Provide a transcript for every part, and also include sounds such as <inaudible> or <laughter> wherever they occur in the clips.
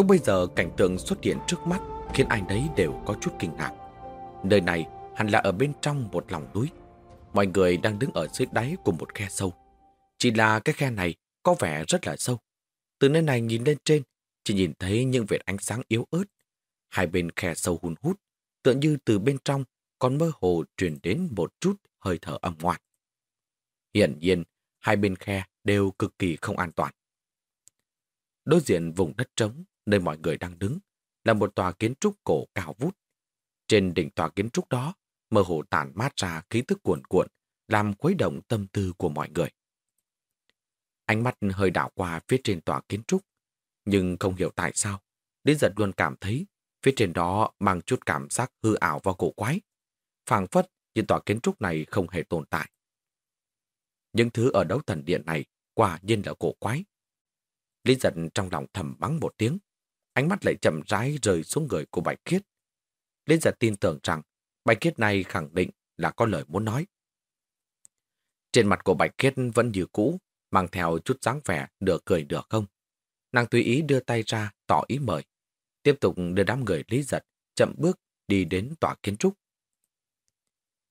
Lúc bây giờ cảnh tượng xuất hiện trước mắt khiến ai đấy đều có chút kinh ngạc. Nơi này hẳn là ở bên trong một lòng núi. Mọi người đang đứng ở dưới đáy của một khe sâu. Chỉ là cái khe này có vẻ rất là sâu. Từ nơi này nhìn lên trên, chỉ nhìn thấy những vệt ánh sáng yếu ớt. Hai bên khe sâu hun hút, tựa như từ bên trong còn mơ hồ truyền đến một chút hơi thở âm ngoan. Hiện nhiên, hai bên khe đều cực kỳ không an toàn. Đối diện vùng đất trống nơi mọi người đang đứng là một tòa kiến trúc cổ cao vút. Trên đỉnh tòa kiến trúc đó, mơ hồ tản mát ra khí tức cuồn cuộn, làm khuấy động tâm tư của mọi người. Ánh mắt hơi đảo qua phía trên tòa kiến trúc, nhưng không hiểu tại sao, Lý giật luôn cảm thấy phía trên đó mang chút cảm giác hư ảo và cổ quái. phảng phất như tòa kiến trúc này không hề tồn tại. Những thứ ở đấu thần điện này quả nhiên là cổ quái. Lý giật trong lòng thầm mắng một tiếng, ánh mắt lại chậm rãi rời xuống người của Bạch Khiết. Lý giật tin tưởng rằng Bạch Khiết này khẳng định là có lời muốn nói. Trên mặt của Bạch Khiết vẫn như cũ, mang theo chút dáng vẻ được cười được không. Nàng tùy ý đưa tay ra tỏ ý mời. Tiếp tục đưa đám người Lý giật chậm bước đi đến tòa kiến trúc.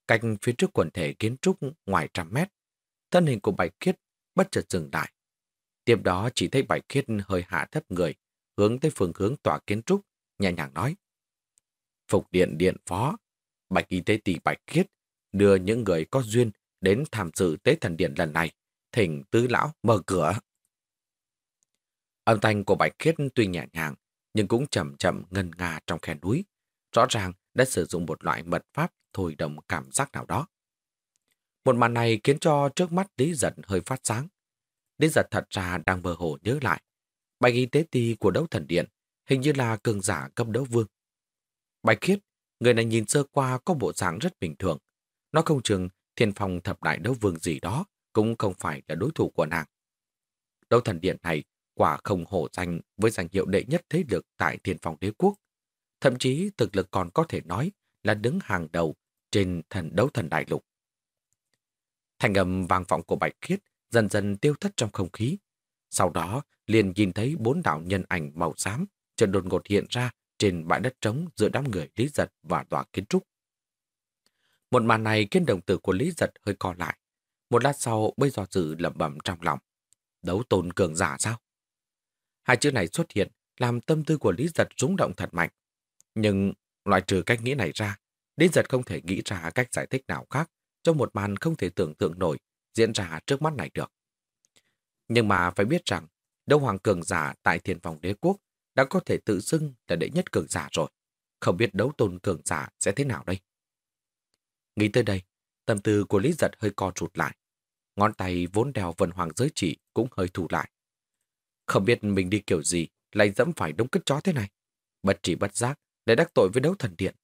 Cạnh phía trước quần thể kiến trúc ngoài trăm mét, thân hình của Bạch Khiết bất chợt dừng lại. Tiếp đó chỉ thấy Bạch Khiết hơi hạ thấp người, hướng tới phương hướng tòa kiến trúc, nhẹ nhàng nói. Phục điện điện phó, Bạch Y tế tỷ Bạch Khiết đưa những người có duyên đến tham dự tế thần điện lần này, thỉnh tứ lão mở cửa. Âm thanh của Bạch Khiết tuy nhẹ nhàng, nhưng cũng chậm chậm ngân nga trong khe núi. Rõ ràng đã sử dụng một loại mật pháp thôi động cảm giác nào đó. Một màn này khiến cho trước mắt Lý Giật hơi phát sáng. Lý Giật thật ra đang mơ hồ nhớ lại. Bạch y tế ti của đấu thần điện hình như là cường giả cấp đấu vương. Bạch khiết, người này nhìn sơ qua có bộ dạng rất bình thường. Nó không chừng thiên phong thập đại đấu vương gì đó cũng không phải là đối thủ của nàng. Đấu thần điện này quả không hổ danh với danh hiệu đệ nhất thế lực tại thiên phong đế quốc. Thậm chí thực lực còn có thể nói là đứng hàng đầu trên thần đấu thần đại lục. Thành âm vang vọng của Bạch Khiết dần dần tiêu thất trong không khí. Sau đó, liền nhìn thấy bốn đạo nhân ảnh màu xám chợt đột ngột hiện ra trên bãi đất trống giữa đám người Lý Giật và tòa kiến trúc. Một màn này khiến đồng tử của Lý Giật hơi co lại. Một lát sau, bây giờ sự lẩm bẩm trong lòng. Đấu tôn cường giả sao? Hai chữ này xuất hiện làm tâm tư của Lý Giật rúng động thật mạnh. Nhưng loại trừ cách nghĩ này ra, Lý Giật không thể nghĩ ra cách giải thích nào khác cho một màn không thể tưởng tượng nổi diễn ra trước mắt này được. Nhưng mà phải biết rằng, đấu hoàng cường giả tại thiên phòng đế quốc đã có thể tự xưng là đệ nhất cường giả rồi. Không biết đấu tôn cường giả sẽ thế nào đây? Nghĩ tới đây, tâm tư của Lý Giật hơi co rụt lại. Ngón tay vốn đèo vần hoàng giới chỉ cũng hơi thủ lại. Không biết mình đi kiểu gì lại dẫm phải đống cất chó thế này. Bất chỉ bất giác để đắc tội với đấu thần điện.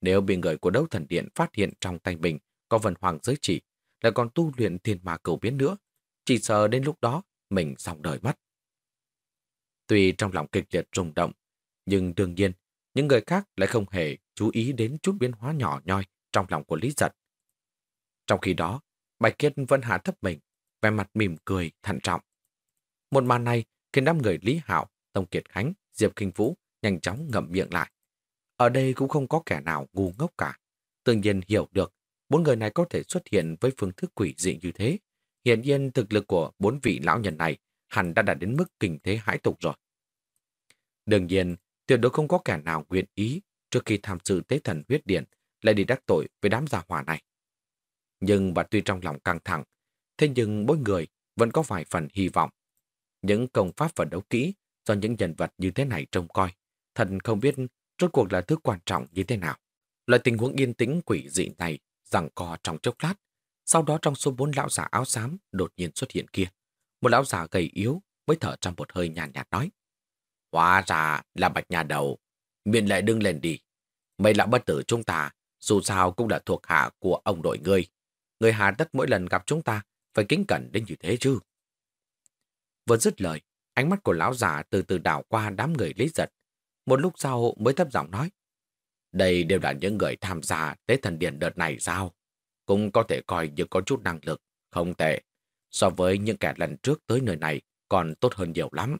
Nếu bị người của đấu thần điện phát hiện trong tay mình có vần hoàng giới chỉ, lại còn tu luyện thiên ma cầu biến nữa, chỉ sợ đến lúc đó mình xong đời mất. Tuy trong lòng kịch liệt rung động, nhưng đương nhiên, những người khác lại không hề chú ý đến chút biến hóa nhỏ nhoi trong lòng của Lý Giật. Trong khi đó, Bạch Kiệt vẫn hạ thấp mình, vẻ mặt mỉm cười, thận trọng. Một màn này khiến đám người Lý Hạo, Tông Kiệt Khánh, Diệp Kinh Vũ nhanh chóng ngậm miệng lại. Ở đây cũng không có kẻ nào ngu ngốc cả. Tự nhiên hiểu được bốn người này có thể xuất hiện với phương thức quỷ dị như thế. Hiện nhiên thực lực của bốn vị lão nhân này hẳn đã đạt đến mức kinh thế hãi tục rồi. Đương nhiên, tuyệt đối không có kẻ nào nguyện ý trước khi tham dự tế thần huyết điện lại đi đắc tội với đám gia hỏa này. Nhưng và tuy trong lòng căng thẳng, thế nhưng mỗi người vẫn có vài phần hy vọng. Những công pháp và đấu kỹ do những nhân vật như thế này trông coi, thần không biết rốt cuộc là thứ quan trọng như thế nào. Loại tình huống yên tĩnh quỷ dị này rằng co trong chốc lát, sau đó trong số bốn lão giả áo xám đột nhiên xuất hiện kia. Một lão giả gầy yếu mới thở trong một hơi nhàn nhạt, nhạt nói. Hóa ra là bạch nhà đầu. Miền lại đừng lên đi. Mấy lão bất tử chúng ta dù sao cũng là thuộc hạ của ông đội ngươi. Người hà tất mỗi lần gặp chúng ta phải kính cẩn đến như thế chứ. Vừa dứt lời, ánh mắt của lão già từ từ đảo qua đám người lý giật. Một lúc sau mới thấp giọng nói. Đây đều là những người tham gia tế thần điện đợt này sao? Cũng có thể coi như có chút năng lực, không tệ. So với những kẻ lần trước tới nơi này còn tốt hơn nhiều lắm.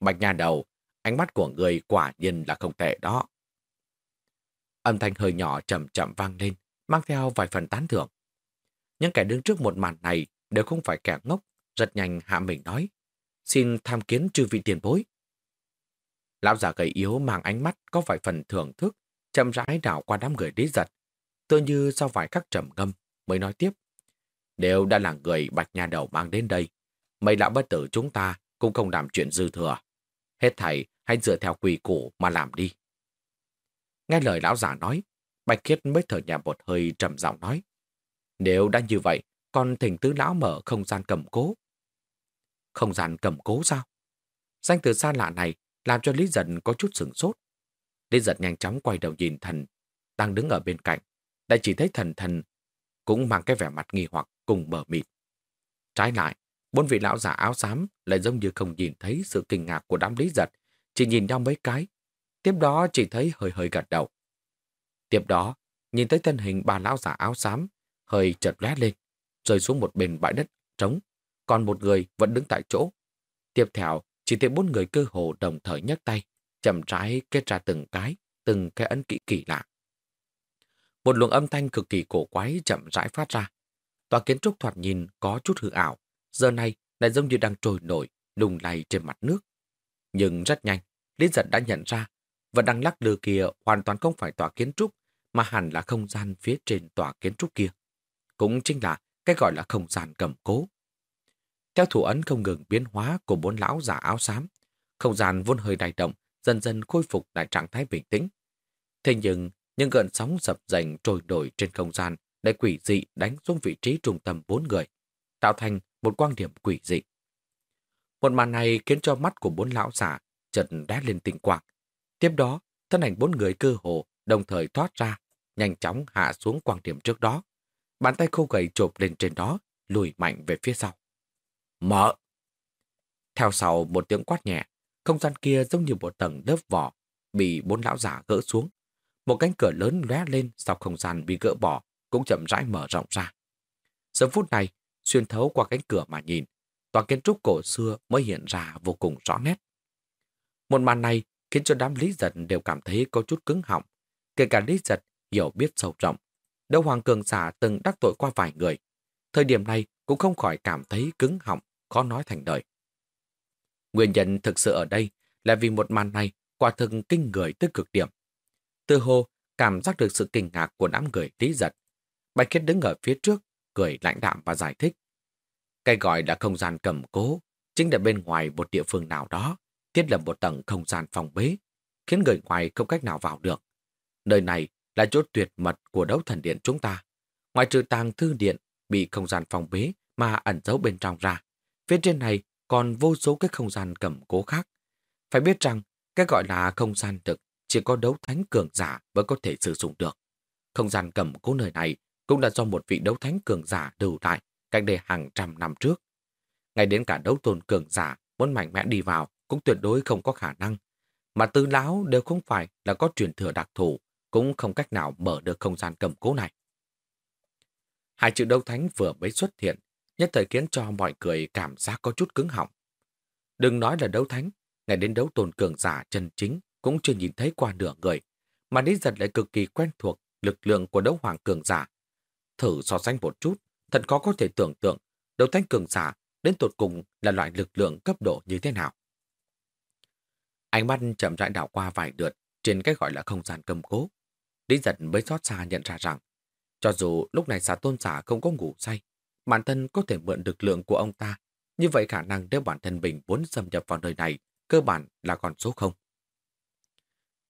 Bạch nhà đầu, ánh mắt của người quả nhiên là không tệ đó. Âm thanh hơi nhỏ chậm chậm vang lên, mang theo vài phần tán thưởng. Những kẻ đứng trước một màn này đều không phải kẻ ngốc, rất nhanh hạ mình nói. Xin tham kiến chư vị tiền bối. Lão già gầy yếu mang ánh mắt có vài phần thưởng thức, chậm rãi đảo qua đám người lý giật. Tựa như sau vài khắc trầm ngâm mới nói tiếp. Đều đã là người bạch nhà đầu mang đến đây. Mấy lão bất tử chúng ta cũng không làm chuyện dư thừa. Hết thầy hãy dựa theo quỳ củ mà làm đi. Nghe lời lão già nói, Bạch Khiết mới thở nhẹ một hơi trầm giọng nói. Nếu đã như vậy, còn thỉnh tứ lão mở không gian cầm cố. Không gian cầm cố sao? Danh từ xa lạ này làm cho Lý Giật có chút sửng sốt. Lý Giật nhanh chóng quay đầu nhìn thần, đang đứng ở bên cạnh. Đại chỉ thấy thần thần cũng mang cái vẻ mặt nghi hoặc cùng mở mịt. Trái lại, bốn vị lão giả áo xám lại giống như không nhìn thấy sự kinh ngạc của đám Lý Giật, chỉ nhìn nhau mấy cái Tiếp đó chỉ thấy hơi hơi gật đầu. Tiếp đó, nhìn thấy thân hình bà lão giả áo xám, hơi chợt lóe lên, rơi xuống một bên bãi đất trống, còn một người vẫn đứng tại chỗ. Tiếp theo, chỉ thấy bốn người cơ hồ đồng thời nhấc tay, chậm rãi kết ra từng cái, từng cái ấn kỹ kỳ lạ. Một luồng âm thanh cực kỳ cổ quái chậm rãi phát ra. Tòa kiến trúc thoạt nhìn có chút hư ảo, giờ này lại giống như đang trồi nổi, lùng lay trên mặt nước. Nhưng rất nhanh, Lý Giật đã nhận ra và đang lắc lư kia hoàn toàn không phải tòa kiến trúc, mà hẳn là không gian phía trên tòa kiến trúc kia. Cũng chính là cái gọi là không gian cầm cố. Theo thủ ấn không ngừng biến hóa của bốn lão giả áo xám, không gian vốn hơi đại động, dần dần khôi phục lại trạng thái bình tĩnh. Thế nhưng, những gợn sóng dập dành trôi nổi trên không gian lại quỷ dị đánh xuống vị trí trung tâm bốn người, tạo thành một quan điểm quỷ dị. Một màn này khiến cho mắt của bốn lão giả chợt đá lên tình quang, Tiếp đó, thân ảnh bốn người cơ hồ đồng thời thoát ra, nhanh chóng hạ xuống quang điểm trước đó. Bàn tay khô gầy chộp lên trên đó, lùi mạnh về phía sau. Mở! Theo sau một tiếng quát nhẹ, không gian kia giống như một tầng lớp vỏ, bị bốn lão giả gỡ xuống. Một cánh cửa lớn lóe lên sau không gian bị gỡ bỏ, cũng chậm rãi mở rộng ra. Giờ phút này, xuyên thấu qua cánh cửa mà nhìn, tòa kiến trúc cổ xưa mới hiện ra vô cùng rõ nét. Một màn này khiến cho đám lý giật đều cảm thấy có chút cứng họng. Kể cả lý giật hiểu biết sâu rộng. Đâu Hoàng Cường giả từng đắc tội qua vài người. Thời điểm này cũng không khỏi cảm thấy cứng họng, khó nói thành đời. Nguyên nhân thực sự ở đây là vì một màn này quả thực kinh người tới cực điểm. Từ hồ cảm giác được sự kinh ngạc của đám người lý giật. Bạch Khiết đứng ở phía trước, cười lãnh đạm và giải thích. Cái gọi là không gian cầm cố, chính là bên ngoài một địa phương nào đó, thiết lập một tầng không gian phòng bế, khiến người ngoài không cách nào vào được. Nơi này là chỗ tuyệt mật của đấu thần điện chúng ta. Ngoài trừ tàng thư điện bị không gian phòng bế mà ẩn giấu bên trong ra, phía trên này còn vô số cái không gian cầm cố khác. Phải biết rằng, cái gọi là không gian thực chỉ có đấu thánh cường giả mới có thể sử dụng được. Không gian cầm cố nơi này cũng là do một vị đấu thánh cường giả lưu lại cách đây hàng trăm năm trước. Ngay đến cả đấu tôn cường giả muốn mạnh mẽ đi vào cũng tuyệt đối không có khả năng. Mà tư lão đều không phải là có truyền thừa đặc thù, cũng không cách nào mở được không gian cầm cố này. Hai chữ đấu thánh vừa mới xuất hiện, nhất thời khiến cho mọi người cảm giác có chút cứng họng. Đừng nói là đấu thánh, ngay đến đấu tôn cường giả chân chính cũng chưa nhìn thấy qua nửa người, mà Lý Giật lại cực kỳ quen thuộc lực lượng của đấu hoàng cường giả. Thử so sánh một chút, thật khó có thể tưởng tượng đấu thánh cường giả đến tột cùng là loại lực lượng cấp độ như thế nào. Ánh mắt chậm rãi đảo qua vài lượt trên cái gọi là không gian cầm cố. Lý giật mới xót xa nhận ra rằng, cho dù lúc này xà tôn giả không có ngủ say, bản thân có thể mượn lực lượng của ông ta, như vậy khả năng nếu bản thân mình muốn xâm nhập vào nơi này, cơ bản là còn số không.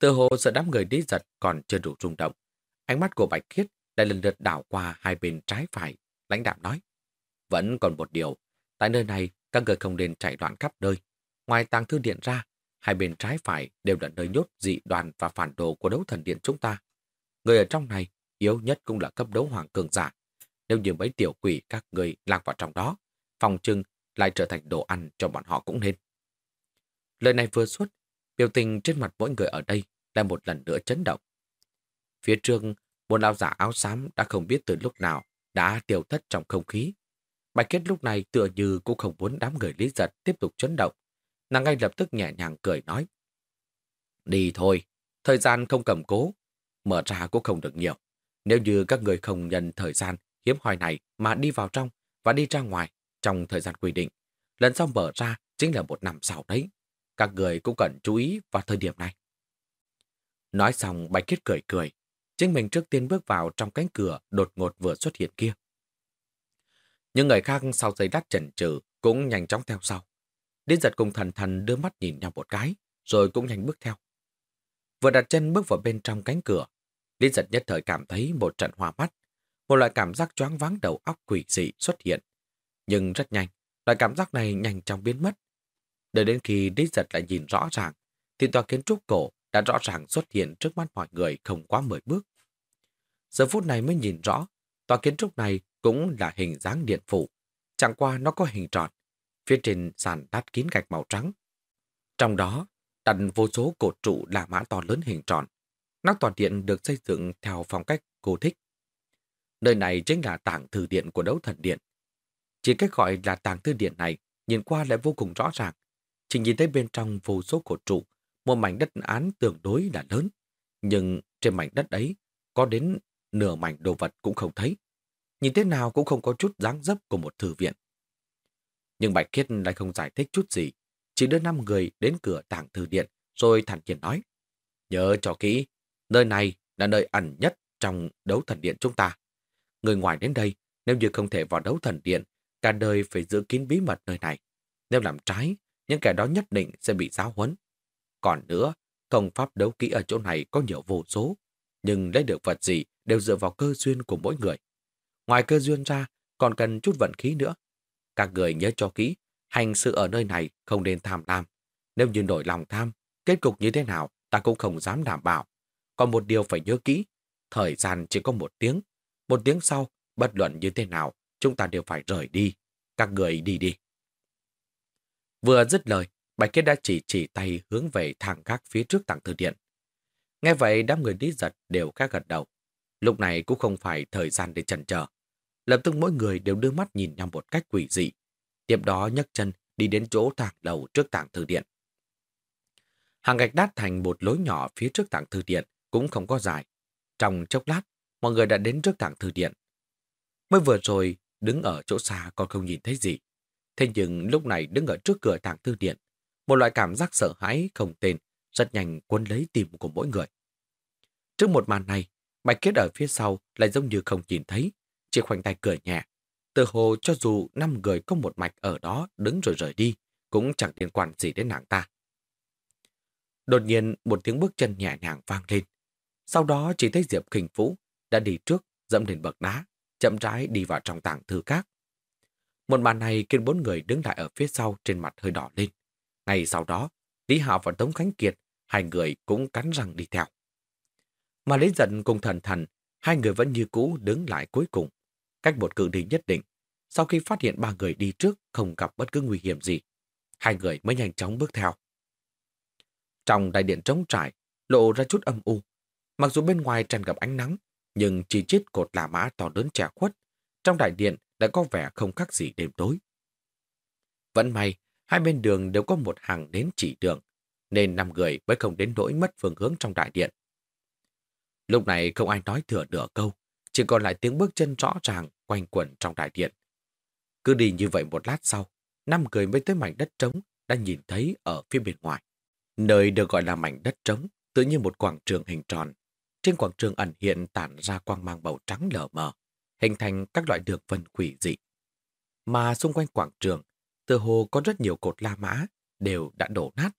Từ hồ sợ đám người đi giật còn chưa đủ rung động. Ánh mắt của Bạch Khiết lại lần lượt đảo qua hai bên trái phải, lãnh đạo nói. Vẫn còn một điều, tại nơi này các người không nên chạy loạn khắp nơi. Ngoài tàng thư điện ra, hai bên trái phải đều là nơi nhốt dị đoàn và phản đồ của đấu thần điện chúng ta. Người ở trong này, yếu nhất cũng là cấp đấu hoàng cường giả. Nếu như mấy tiểu quỷ các người lạc vào trong đó, phòng trưng lại trở thành đồ ăn cho bọn họ cũng nên. Lời này vừa xuất, biểu tình trên mặt mỗi người ở đây lại một lần nữa chấn động. Phía trước, một lão giả áo xám đã không biết từ lúc nào đã tiêu thất trong không khí. Bạch Kết lúc này tựa như cũng không muốn đám người lý giật tiếp tục chấn động. Nàng ngay lập tức nhẹ nhàng cười nói. Đi thôi, thời gian không cầm cố, mở ra cũng không được nhiều. Nếu như các người không nhận thời gian hiếm hoi này mà đi vào trong và đi ra ngoài trong thời gian quy định, lần sau mở ra chính là một năm sau đấy. Các người cũng cần chú ý vào thời điểm này. Nói xong Bạch Kết cười cười, chính mình trước tiên bước vào trong cánh cửa đột ngột vừa xuất hiện kia. Những người khác sau giây đắt chần chừ cũng nhanh chóng theo sau. Đến giật cùng thần thần đưa mắt nhìn nhau một cái, rồi cũng nhanh bước theo. Vừa đặt chân bước vào bên trong cánh cửa, lý giật nhất thời cảm thấy một trận hoa mắt, một loại cảm giác choáng váng đầu óc quỷ dị xuất hiện. Nhưng rất nhanh, loại cảm giác này nhanh chóng biến mất. Đợi đến khi Đích giật lại nhìn rõ ràng, thì tòa kiến trúc cổ đã rõ ràng xuất hiện trước mắt mọi người không quá mười bước. Giờ phút này mới nhìn rõ, tòa kiến trúc này cũng là hình dáng điện phủ. Chẳng qua nó có hình tròn, phía trên sàn đát kín gạch màu trắng. Trong đó, đặt vô số cột trụ là mã to lớn hình tròn. Nóc tòa điện được xây dựng theo phong cách cô thích. Nơi này chính là tảng thư điện của đấu thần điện. Chỉ cách gọi là tảng thư điện này nhìn qua lại vô cùng rõ ràng. Chỉ nhìn thấy bên trong vô số cổ trụ, một mảnh đất án tương đối là lớn. Nhưng trên mảnh đất ấy có đến nửa mảnh đồ vật cũng không thấy. Nhìn thế nào cũng không có chút dáng dấp của một thư viện. Nhưng Bạch Khiết lại không giải thích chút gì, chỉ đưa năm người đến cửa tảng thư điện rồi thản nhiên nói. Nhớ cho kỹ, nơi này là nơi ẩn nhất trong đấu thần điện chúng ta. Người ngoài đến đây, nếu như không thể vào đấu thần điện, cả đời phải giữ kín bí mật nơi này. Nếu làm trái, những kẻ đó nhất định sẽ bị giáo huấn. Còn nữa, công pháp đấu kỹ ở chỗ này có nhiều vô số, nhưng lấy được vật gì đều dựa vào cơ duyên của mỗi người. Ngoài cơ duyên ra, còn cần chút vận khí nữa. Các người nhớ cho kỹ, hành sự ở nơi này không nên tham lam. Nếu như nổi lòng tham, kết cục như thế nào ta cũng không dám đảm bảo. Còn một điều phải nhớ kỹ, thời gian chỉ có một tiếng. Một tiếng sau, bất luận như thế nào, chúng ta đều phải rời đi. Các người đi đi. Vừa dứt lời, Bạch Kết đã chỉ chỉ tay hướng về thang gác phía trước tảng thư điện. Nghe vậy, đám người đi giật đều khá gật đầu. Lúc này cũng không phải thời gian để chần chờ. Lập tức mỗi người đều đưa mắt nhìn nhau một cách quỷ dị. Tiếp đó nhấc chân đi đến chỗ thang lầu trước tảng thư điện. Hàng gạch đát thành một lối nhỏ phía trước tảng thư điện cũng không có dài. Trong chốc lát, mọi người đã đến trước tảng thư điện. Mới vừa rồi, đứng ở chỗ xa còn không nhìn thấy gì. Thế nhưng lúc này đứng ở trước cửa tàng thư điện, một loại cảm giác sợ hãi không tên rất nhanh cuốn lấy tim của mỗi người. Trước một màn này, Bạch Kết ở phía sau lại giống như không nhìn thấy, chỉ khoanh tay cười nhẹ. Từ hồ cho dù năm người có một mạch ở đó đứng rồi rời đi, cũng chẳng liên quan gì đến nàng ta. Đột nhiên một tiếng bước chân nhẹ nhàng vang lên. Sau đó chỉ thấy Diệp Kinh Vũ đã đi trước, dẫm lên bậc đá, chậm rãi đi vào trong tảng thư các. Một màn này khiến bốn người đứng lại ở phía sau trên mặt hơi đỏ lên. Ngay sau đó, Lý Hạo và Tống Khánh Kiệt, hai người cũng cắn răng đi theo. Mà lấy giận cùng thần thần, hai người vẫn như cũ đứng lại cuối cùng, cách một cử đi nhất định. Sau khi phát hiện ba người đi trước không gặp bất cứ nguy hiểm gì, hai người mới nhanh chóng bước theo. Trong đại điện trống trải, lộ ra chút âm u. Mặc dù bên ngoài tràn gặp ánh nắng, nhưng chỉ chiếc cột là mã to lớn trẻ khuất. Trong đại điện đã có vẻ không khác gì đêm tối. Vẫn may, hai bên đường đều có một hàng đến chỉ đường, nên năm người mới không đến nỗi mất phương hướng trong đại điện. Lúc này không ai nói thừa nửa câu, chỉ còn lại tiếng bước chân rõ ràng quanh quẩn trong đại điện. Cứ đi như vậy một lát sau, năm người mới tới mảnh đất trống đã nhìn thấy ở phía bên ngoài. Nơi được gọi là mảnh đất trống, tự như một quảng trường hình tròn. Trên quảng trường ẩn hiện tản ra quang mang màu trắng lờ mờ, hình thành các loại được vân quỷ dị. Mà xung quanh quảng trường, từ hồ có rất nhiều cột la mã đều đã đổ nát,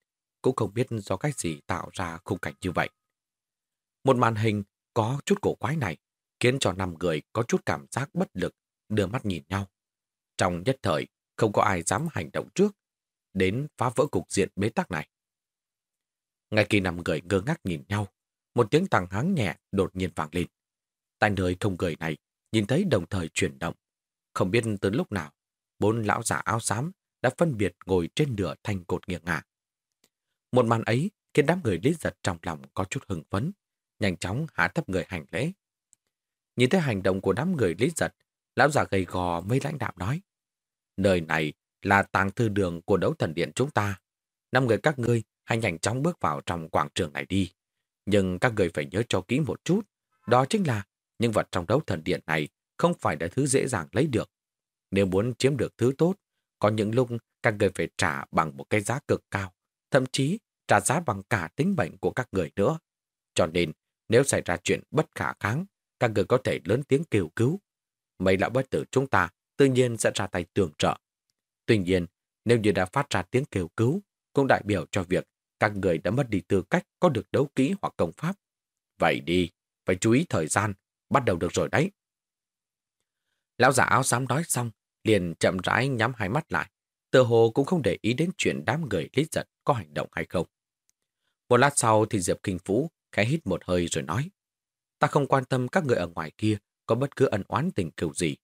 cũng không biết do cách gì tạo ra khung cảnh như vậy. Một màn hình có chút cổ quái này khiến cho năm người có chút cảm giác bất lực đưa mắt nhìn nhau. Trong nhất thời, không có ai dám hành động trước, đến phá vỡ cục diện bế tắc này. Ngay khi nằm người ngơ ngác nhìn nhau, một tiếng tăng háng nhẹ đột nhiên vang lên. Tại nơi không người này, nhìn thấy đồng thời chuyển động. Không biết từ lúc nào, bốn lão giả áo xám đã phân biệt ngồi trên nửa thanh cột nghiêng ngả. Một màn ấy khiến đám người lý giật trong lòng có chút hưng phấn, nhanh chóng hạ thấp người hành lễ. Nhìn thấy hành động của đám người lý giật, lão già gầy gò mấy lãnh đạo nói. Nơi này là tàng thư đường của đấu thần điện chúng ta. Năm người các ngươi hãy nhanh chóng bước vào trong quảng trường này đi. Nhưng các người phải nhớ cho kỹ một chút. Đó chính là nhưng vật trong đấu thần điện này không phải là thứ dễ dàng lấy được. Nếu muốn chiếm được thứ tốt, có những lúc các người phải trả bằng một cái giá cực cao, thậm chí trả giá bằng cả tính mệnh của các người nữa. Cho nên, nếu xảy ra chuyện bất khả kháng, các người có thể lớn tiếng kêu cứu. Mấy lão bất tử chúng ta tự nhiên sẽ ra tay tường trợ. Tuy nhiên, nếu như đã phát ra tiếng kêu cứu, cũng đại biểu cho việc các người đã mất đi tư cách có được đấu kỹ hoặc công pháp. Vậy đi, phải chú ý thời gian, bắt đầu được rồi đấy. Lão giả áo xám nói xong, liền chậm rãi nhắm hai mắt lại. Tờ hồ cũng không để ý đến chuyện đám người lý giật có hành động hay không. Một lát sau thì Diệp Kinh Phú khẽ hít một hơi rồi nói. Ta không quan tâm các người ở ngoài kia có bất cứ ân oán tình kiểu gì.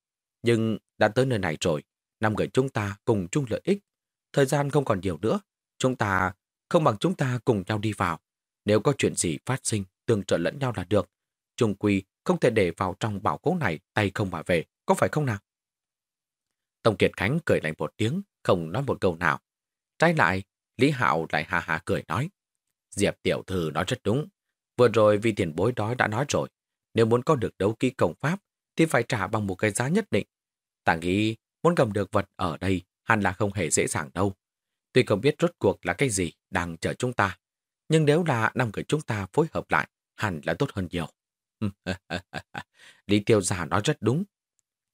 Nhưng đã tới nơi này rồi, năm người chúng ta cùng chung lợi ích. Thời gian không còn nhiều nữa. Chúng ta không bằng chúng ta cùng nhau đi vào. Nếu có chuyện gì phát sinh, tương trợ lẫn nhau là được. Trung quy không thể để vào trong bảo cố này tay không mà về, có phải không nào? Tổng Kiệt Khánh cười lạnh một tiếng, không nói một câu nào. Trái lại, Lý Hạo lại hà hà cười nói. Diệp tiểu thư nói rất đúng. Vừa rồi vì tiền bối đó đã nói rồi. Nếu muốn có được đấu ký công pháp, thì phải trả bằng một cái giá nhất định. Ta nghĩ muốn cầm được vật ở đây hẳn là không hề dễ dàng đâu. Tuy không biết rốt cuộc là cái gì đang chờ chúng ta, nhưng nếu là năm người chúng ta phối hợp lại, hẳn là tốt hơn nhiều. <laughs> Lý Tiêu Già nói rất đúng.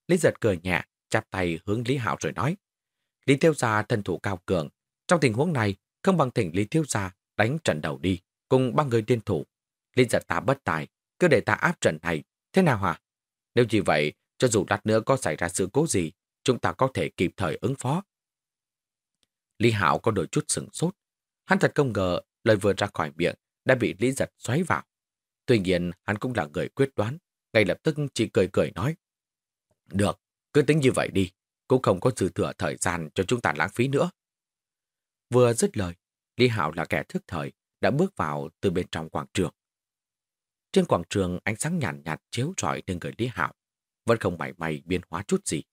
Lý giật cười nhẹ, chắp tay hướng Lý Hạo rồi nói. Lý Tiêu Già thân thủ cao cường. Trong tình huống này, không bằng thỉnh Lý Tiêu Già đánh trận đầu đi, cùng ba người tiên thủ. Lý giật ta bất tài, cứ để ta áp trận này. Thế nào hả? Nếu như vậy, cho dù lát nữa có xảy ra sự cố gì, chúng ta có thể kịp thời ứng phó. Lý Hạo có đôi chút sửng sốt. Hắn thật không ngờ lời vừa ra khỏi miệng đã bị Lý Giật xoáy vào. Tuy nhiên, hắn cũng là người quyết đoán, ngay lập tức chỉ cười cười nói. Được, cứ tính như vậy đi, cũng không có dư thừa thời gian cho chúng ta lãng phí nữa. Vừa dứt lời, Lý Hạo là kẻ thức thời, đã bước vào từ bên trong quảng trường. Trên quảng trường, ánh sáng nhàn nhạt, nhạt chiếu rọi lên người Lý Hạo, vẫn không mảy may biến hóa chút gì.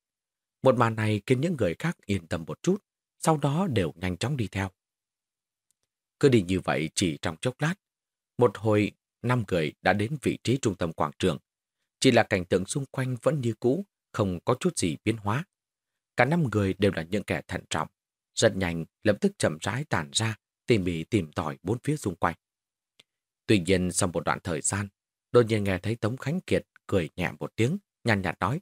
Một màn này khiến những người khác yên tâm một chút, sau đó đều nhanh chóng đi theo. Cứ đi như vậy chỉ trong chốc lát, một hồi năm người đã đến vị trí trung tâm quảng trường. Chỉ là cảnh tượng xung quanh vẫn như cũ, không có chút gì biến hóa. Cả năm người đều là những kẻ thận trọng, rất nhanh lập tức chậm rãi tản ra, tìm mỉ tìm tòi bốn phía xung quanh. Tuy nhiên sau một đoạn thời gian, đột nhiên nghe thấy Tống Khánh Kiệt cười nhẹ một tiếng, nhàn nhạt nói,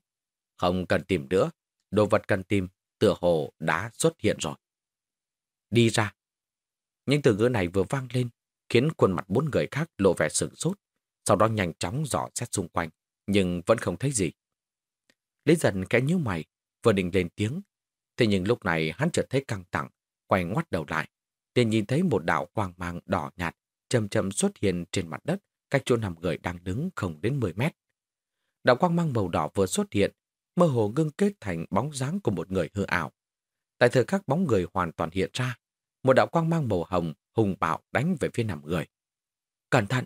không cần tìm nữa, đồ vật cần tìm, tựa hồ đã xuất hiện rồi. Đi ra. Những từ ngữ này vừa vang lên, khiến khuôn mặt bốn người khác lộ vẻ sửng sốt, sau đó nhanh chóng dò xét xung quanh, nhưng vẫn không thấy gì. Lý dần kẽ nhíu mày, vừa định lên tiếng, thế nhưng lúc này hắn chợt thấy căng thẳng, quay ngoắt đầu lại, liền nhìn thấy một đạo quang mang đỏ nhạt chậm chậm xuất hiện trên mặt đất, cách chỗ nằm người đang đứng không đến 10 mét. Đạo quang mang màu đỏ vừa xuất hiện, mơ hồ ngưng kết thành bóng dáng của một người hư ảo. Tại thời khắc bóng người hoàn toàn hiện ra, một đạo quang mang màu hồng hùng bạo đánh về phía nằm người. Cẩn thận!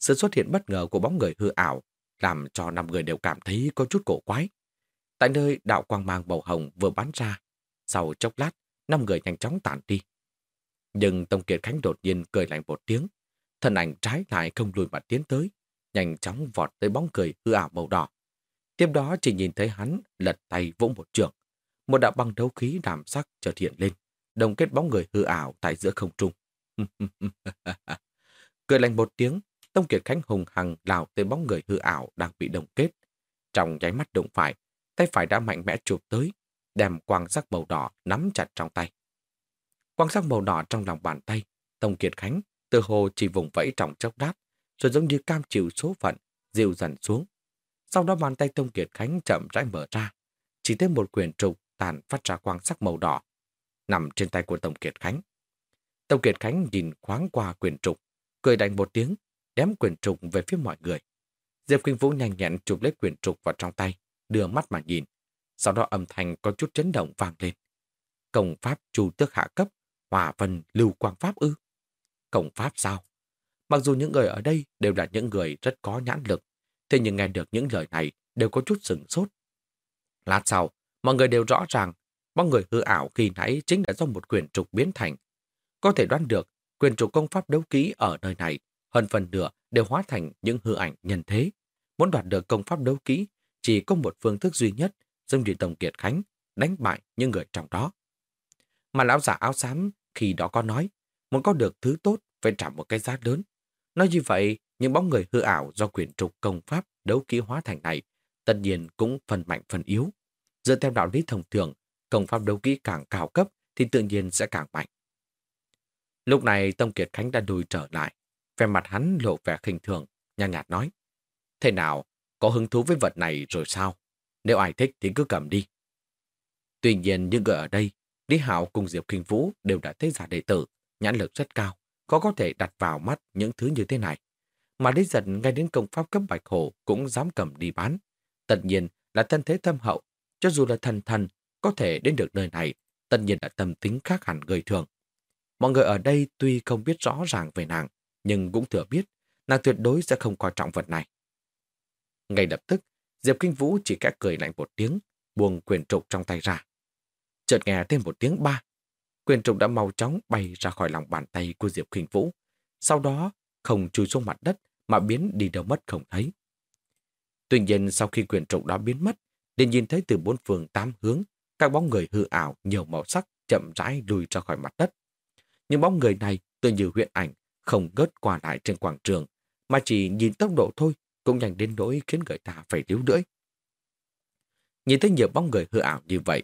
Sự xuất hiện bất ngờ của bóng người hư ảo làm cho năm người đều cảm thấy có chút cổ quái. Tại nơi đạo quang mang màu hồng vừa bắn ra, sau chốc lát, năm người nhanh chóng tản đi. Nhưng Tông Kiệt Khánh đột nhiên cười lạnh một tiếng, thân ảnh trái lại không lùi mà tiến tới, nhanh chóng vọt tới bóng cười hư ảo màu đỏ. Tiếp đó chỉ nhìn thấy hắn lật tay vỗ một trường. Một đạo băng đấu khí đàm sắc chợt hiện lên, đồng kết bóng người hư ảo tại giữa không trung. <laughs> cười lạnh một tiếng, Tông Kiệt Khánh hùng hằng lao tới bóng người hư ảo đang bị đồng kết. Trong nháy mắt đụng phải, tay phải đã mạnh mẽ chụp tới, đem quang sắc màu đỏ nắm chặt trong tay. Quang sắc màu đỏ trong lòng bàn tay, Tông Kiệt Khánh từ hồ chỉ vùng vẫy trong chốc đát, rồi giống như cam chịu số phận, dịu dần xuống. Sau đó bàn tay Tông Kiệt Khánh chậm rãi mở ra. Chỉ thêm một quyển trục tàn phát ra quang sắc màu đỏ, nằm trên tay của tổng Kiệt Khánh. tổng Kiệt Khánh nhìn khoáng qua quyền trục, cười đành một tiếng, đem quyền trục về phía mọi người. Diệp Kinh Vũ nhanh nhẹn chụp lấy quyền trục vào trong tay, đưa mắt mà nhìn. Sau đó âm thanh có chút chấn động vang lên. Công pháp chu tước hạ cấp, hòa vân lưu quang pháp ư. Công pháp sao? Mặc dù những người ở đây đều là những người rất có nhãn lực, thế nhưng nghe được những lời này đều có chút sửng sốt. Lát sau, mọi người đều rõ ràng, bóng người hư ảo khi nãy chính là do một quyền trục biến thành. Có thể đoán được, quyền trục công pháp đấu ký ở nơi này, hơn phần nửa đều hóa thành những hư ảnh nhân thế. Muốn đoạt được công pháp đấu ký, chỉ có một phương thức duy nhất, dùng như Tổng Kiệt Khánh, đánh bại những người trong đó. Mà lão giả áo xám khi đó có nói, muốn có được thứ tốt phải trả một cái giá lớn. Nói như vậy, những bóng người hư ảo do quyền trục công pháp đấu kỹ hóa thành này tất nhiên cũng phần mạnh phần yếu. Dựa theo đạo lý thông thường, công pháp đấu kỹ càng cao cấp thì tự nhiên sẽ càng mạnh. Lúc này Tông Kiệt Khánh đã đùi trở lại, vẻ mặt hắn lộ vẻ khinh thường, nhàn nhạt nói. Thế nào, có hứng thú với vật này rồi sao? Nếu ai thích thì cứ cầm đi. Tuy nhiên những người ở đây, Lý Hạo cùng Diệp Kinh Vũ đều đã thấy giả đệ tử, nhãn lực rất cao, có có thể đặt vào mắt những thứ như thế này. Mà Lý Giật ngay đến công pháp cấp bạch hồ cũng dám cầm đi bán. Tất nhiên là thân thế thâm hậu, cho dù là thần thần có thể đến được nơi này, tất nhiên là tâm tính khác hẳn người thường. Mọi người ở đây tuy không biết rõ ràng về nàng, nhưng cũng thừa biết nàng tuyệt đối sẽ không coi trọng vật này. Ngay lập tức, Diệp Kinh Vũ chỉ kẽ cười lạnh một tiếng, buông quyền trục trong tay ra. Chợt nghe thêm một tiếng ba. Quyền trục đã mau chóng bay ra khỏi lòng bàn tay của Diệp Kinh Vũ. Sau đó, không chui xuống mặt đất mà biến đi đâu mất không thấy. Tuy nhiên sau khi quyền trục đó biến mất, liền nhìn thấy từ bốn phương tám hướng, các bóng người hư ảo nhiều màu sắc chậm rãi lùi ra khỏi mặt đất. Những bóng người này tự như huyện ảnh, không gớt qua lại trên quảng trường, mà chỉ nhìn tốc độ thôi cũng nhanh đến nỗi khiến người ta phải điếu lưỡi. Nhìn thấy nhiều bóng người hư ảo như vậy,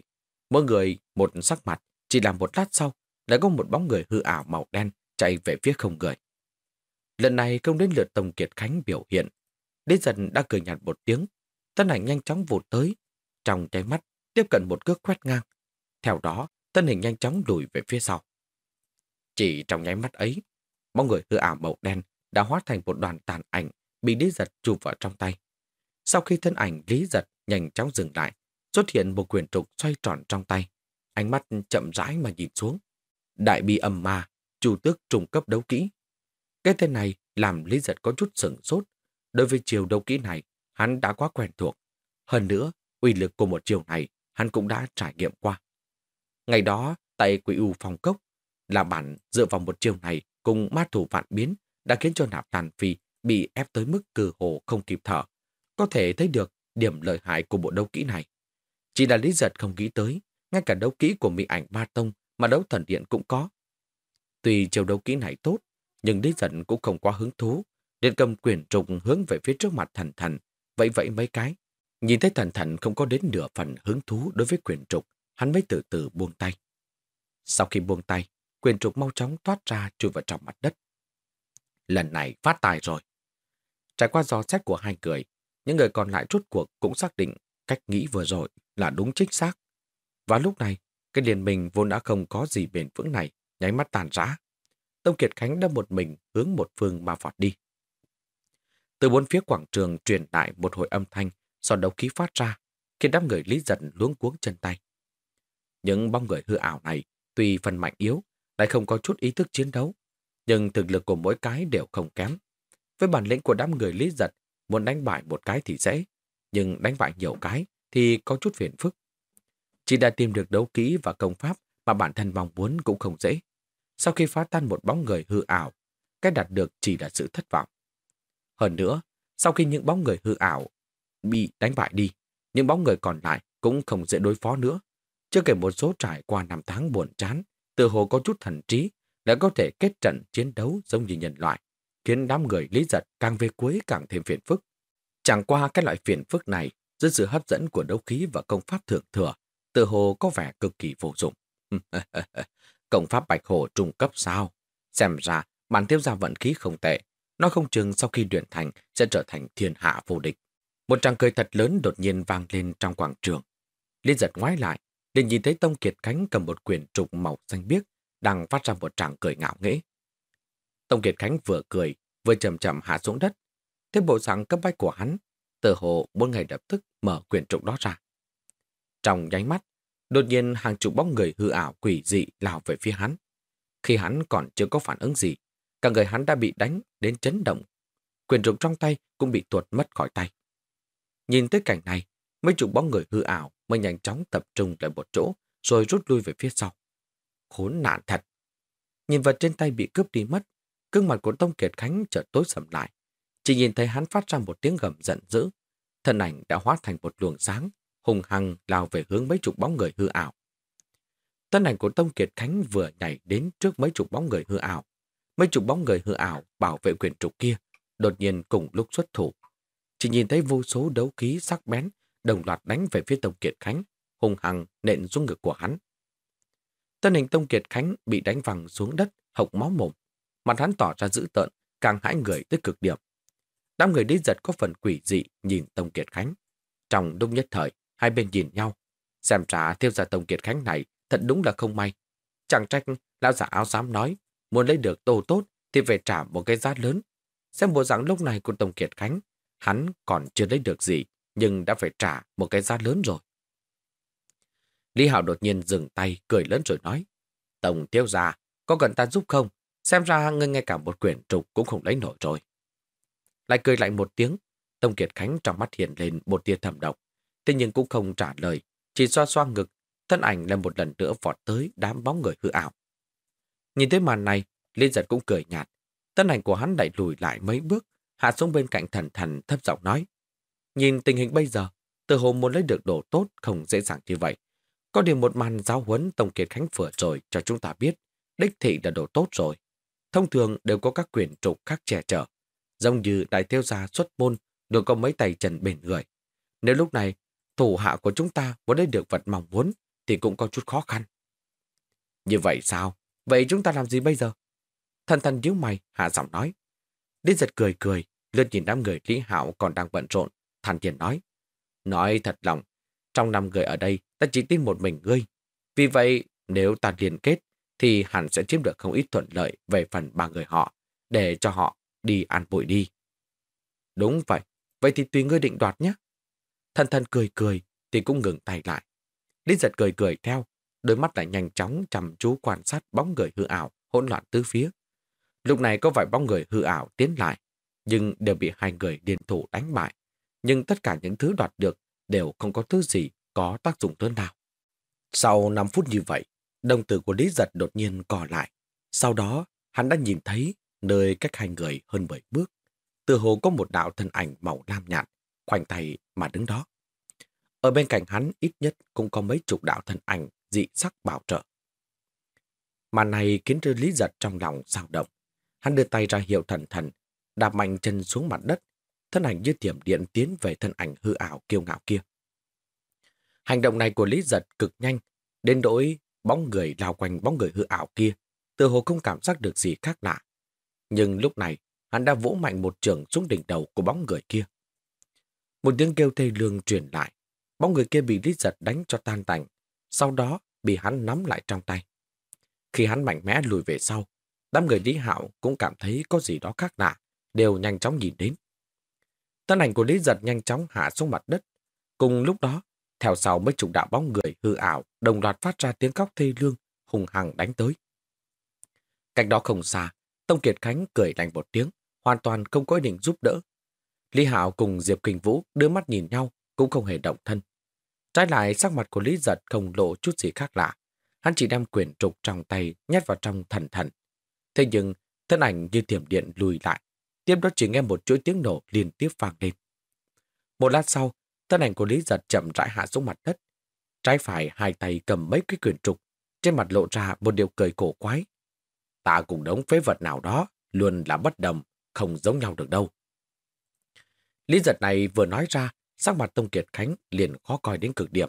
mỗi người một sắc mặt, chỉ là một lát sau, lại có một bóng người hư ảo màu đen chạy về phía không người. Lần này không đến lượt Tổng Kiệt Khánh biểu hiện. đến dần đã cười nhạt một tiếng, thân ảnh nhanh chóng vụt tới, trong cháy mắt tiếp cận một cước quét ngang. Theo đó, thân hình nhanh chóng lùi về phía sau. Chỉ trong nháy mắt ấy, bóng người hư ảo màu đen đã hóa thành một đoàn tàn ảnh bị Lý Giật chụp vào trong tay. Sau khi thân ảnh Lý Giật nhanh chóng dừng lại, xuất hiện một quyền trục xoay tròn trong tay. Ánh mắt chậm rãi mà nhìn xuống. Đại bi âm ma, chủ tước trùng cấp đấu kỹ. Cái tên này làm Lý Giật có chút sửng sốt. Đối với chiều đấu kỹ này, hắn đã quá quen thuộc. Hơn nữa, uy lực của một chiều này hắn cũng đã trải nghiệm qua. Ngày đó, tại quỷ u phòng cốc, là bản dựa vào một chiều này cùng ma thủ vạn biến đã khiến cho nạp tàn phi bị ép tới mức cử hồ không kịp thở. Có thể thấy được điểm lợi hại của bộ đấu kỹ này. Chỉ là Lý Giật không nghĩ tới, ngay cả đấu kỹ của mỹ ảnh ba tông mà đấu thần điện cũng có. Tuy chiều đấu kỹ này tốt, nhưng Lý Giật cũng không quá hứng thú, liền cầm quyền trục hướng về phía trước mặt thần thần, vậy vậy mấy cái. Nhìn thấy thần thần không có đến nửa phần hứng thú đối với quyền trục, hắn mới từ từ buông tay. Sau khi buông tay, quyền trục mau chóng thoát ra chui vào trong mặt đất. Lần này phát tài rồi. Trải qua dò xét của hai người, những người còn lại rút cuộc cũng xác định cách nghĩ vừa rồi là đúng chính xác. Và lúc này, cái liên minh vốn đã không có gì bền vững này, nháy mắt tàn rã. Tông Kiệt Khánh đã một mình hướng một phương mà vọt đi. Từ bốn phía quảng trường truyền lại một hồi âm thanh do đấu khí phát ra, khiến đám người lý giận luống cuống chân tay. Những bóng người hư ảo này, tuy phần mạnh yếu, lại không có chút ý thức chiến đấu, nhưng thực lực của mỗi cái đều không kém. Với bản lĩnh của đám người lý giật, muốn đánh bại một cái thì dễ, nhưng đánh bại nhiều cái thì có chút phiền phức. Chỉ đã tìm được đấu kỹ và công pháp mà bản thân mong muốn cũng không dễ. Sau khi phá tan một bóng người hư ảo, cái đạt được chỉ là sự thất vọng. Hơn nữa, sau khi những bóng người hư ảo bị đánh bại đi, những bóng người còn lại cũng không dễ đối phó nữa. Chưa kể một số trải qua năm tháng buồn chán, từ hồ có chút thần trí, đã có thể kết trận chiến đấu giống như nhân loại, khiến đám người lý giật càng về cuối càng thêm phiền phức. Chẳng qua cái loại phiền phức này, dưới sự hấp dẫn của đấu khí và công pháp thượng thừa, từ hồ có vẻ cực kỳ vô dụng. <laughs> công pháp bạch hồ trung cấp sao? Xem ra, bản thiếu gia vận khí không tệ. Nó không chừng sau khi luyện thành sẽ trở thành thiên hạ vô địch. Một tràng cười thật lớn đột nhiên vang lên trong quảng trường. Liên giật ngoái lại, liền nhìn thấy Tông Kiệt Khánh cầm một quyển trục màu xanh biếc, đang phát ra một tràng cười ngạo nghễ. Tông Kiệt Khánh vừa cười, vừa chậm chậm hạ xuống đất. Thế bộ dạng cấp bách của hắn, tờ hồ bốn ngày lập tức mở quyển trục đó ra. Trong nháy mắt, đột nhiên hàng chục bóng người hư ảo quỷ dị lao về phía hắn. Khi hắn còn chưa có phản ứng gì, cả người hắn đã bị đánh đến chấn động. Quyền trục trong tay cũng bị tuột mất khỏi tay. Nhìn tới cảnh này, mấy chục bóng người hư ảo mới nhanh chóng tập trung lại một chỗ rồi rút lui về phía sau. Khốn nạn thật! Nhìn vật trên tay bị cướp đi mất, gương mặt của Tông Kiệt Khánh trở tối sầm lại. Chỉ nhìn thấy hắn phát ra một tiếng gầm giận dữ. Thân ảnh đã hóa thành một luồng sáng, hùng hăng lao về hướng mấy chục bóng người hư ảo. Thân ảnh của Tông Kiệt Khánh vừa nhảy đến trước mấy chục bóng người hư ảo. Mấy chục bóng người hư ảo bảo vệ quyền trục kia, đột nhiên cùng lúc xuất thủ. Chỉ nhìn thấy vô số đấu khí sắc bén, đồng loạt đánh về phía Tông Kiệt Khánh, hùng hằng nện xuống ngực của hắn. Thân hình Tông Kiệt Khánh bị đánh văng xuống đất, hộc máu mồm. Mặt hắn tỏ ra dữ tợn, càng hãi người tới cực điểm. Đám người đi giật có phần quỷ dị nhìn Tông Kiệt Khánh. Trong đúng nhất thời, hai bên nhìn nhau. Xem trả theo gia Tông Kiệt Khánh này thật đúng là không may. Chẳng trách lão giả áo xám nói, muốn lấy được tô tốt thì phải trả một cái giá lớn. Xem bộ dạng lúc này của Tông Kiệt Khánh, hắn còn chưa lấy được gì, nhưng đã phải trả một cái giá lớn rồi. Lý Hảo đột nhiên dừng tay, cười lớn rồi nói, Tổng tiêu gia, có cần ta giúp không? Xem ra ngươi ngay cả một quyển trục cũng không lấy nổi rồi. Lại cười lại một tiếng, Tông Kiệt Khánh trong mắt hiện lên một tia thầm độc, thế nhưng cũng không trả lời, chỉ xoa xoa ngực, thân ảnh lên một lần nữa vọt tới đám bóng người hư ảo. Nhìn thấy màn này, Liên giật cũng cười nhạt, thân ảnh của hắn đẩy lùi lại mấy bước, hạ xuống bên cạnh thần thần thấp giọng nói. Nhìn tình hình bây giờ, từ hồ muốn lấy được đồ tốt không dễ dàng như vậy. Có điều một màn giáo huấn Tông Kiệt Khánh vừa rồi cho chúng ta biết, đích thị là đồ tốt rồi. Thông thường đều có các quyền trục khác che chở. Giống như đại tiêu gia xuất môn đều có mấy tay trần bền người. Nếu lúc này thủ hạ của chúng ta muốn lấy được vật mong muốn thì cũng có chút khó khăn. Như vậy sao? Vậy chúng ta làm gì bây giờ? Thần thần nhíu mày, hạ giọng nói. Lý giật cười cười, lướt nhìn đám người Lý Hạo còn đang bận rộn, thản nhiên nói. Nói thật lòng, trong năm người ở đây, ta chỉ tin một mình ngươi. Vì vậy, nếu ta liên kết, thì hẳn sẽ chiếm được không ít thuận lợi về phần ba người họ, để cho họ đi ăn bụi đi. Đúng vậy, vậy thì tùy ngươi định đoạt nhé. Thần thần cười cười, thì cũng ngừng tay lại. Lý giật cười cười theo, đôi mắt lại nhanh chóng chăm chú quan sát bóng người hư ảo, hỗn loạn tứ phía. Lúc này có vài bóng người hư ảo tiến lại, nhưng đều bị hai người điền thủ đánh bại. Nhưng tất cả những thứ đoạt được đều không có thứ gì có tác dụng lớn nào. Sau 5 phút như vậy, đồng tử của Lý Giật đột nhiên cò lại. Sau đó, hắn đã nhìn thấy nơi cách hai người hơn 7 bước. Từ hồ có một đạo thân ảnh màu lam nhạt, khoanh tay mà đứng đó. Ở bên cạnh hắn ít nhất cũng có mấy chục đạo thân ảnh dị sắc bảo trợ. Màn này khiến cho Lý Giật trong lòng dao động. Hắn đưa tay ra hiệu thần thần, đạp mạnh chân xuống mặt đất, thân ảnh như tiềm điện tiến về thân ảnh hư ảo kiêu ngạo kia. Hành động này của Lý Giật cực nhanh, đến nỗi bóng người lao quanh bóng người hư ảo kia, từ hồ không cảm giác được gì khác lạ. Nhưng lúc này, hắn đã vỗ mạnh một trường xuống đỉnh đầu của bóng người kia. Một tiếng kêu thê lương truyền lại, bóng người kia bị Lý Giật đánh cho tan tành, sau đó bị hắn nắm lại trong tay. Khi hắn mạnh mẽ lùi về sau, đám người Lý Hạo cũng cảm thấy có gì đó khác lạ, đều nhanh chóng nhìn đến. Thân ảnh của Lý Giật nhanh chóng hạ xuống mặt đất. Cùng lúc đó, theo sau mấy chục đạo bóng người hư ảo đồng loạt phát ra tiếng khóc thê lương, hùng hằng đánh tới. Cách đó không xa, Tông Kiệt Khánh cười lành một tiếng, hoàn toàn không có ý định giúp đỡ. Lý Hạo cùng Diệp Kinh Vũ đưa mắt nhìn nhau, cũng không hề động thân. Trái lại, sắc mặt của Lý Giật không lộ chút gì khác lạ. Hắn chỉ đem quyển trục trong tay nhét vào trong thần thần. Thế nhưng, thân ảnh như tiềm điện lùi lại. Tiếp đó chỉ nghe một chuỗi tiếng nổ liên tiếp vang lên. Một lát sau, thân ảnh của Lý Giật chậm rãi hạ xuống mặt đất. Trái phải hai tay cầm mấy cái quyển trục, trên mặt lộ ra một điều cười cổ quái. Ta cùng đống phế vật nào đó, luôn là bất đồng, không giống nhau được đâu. Lý Giật này vừa nói ra, sắc mặt Tông Kiệt Khánh liền khó coi đến cực điểm.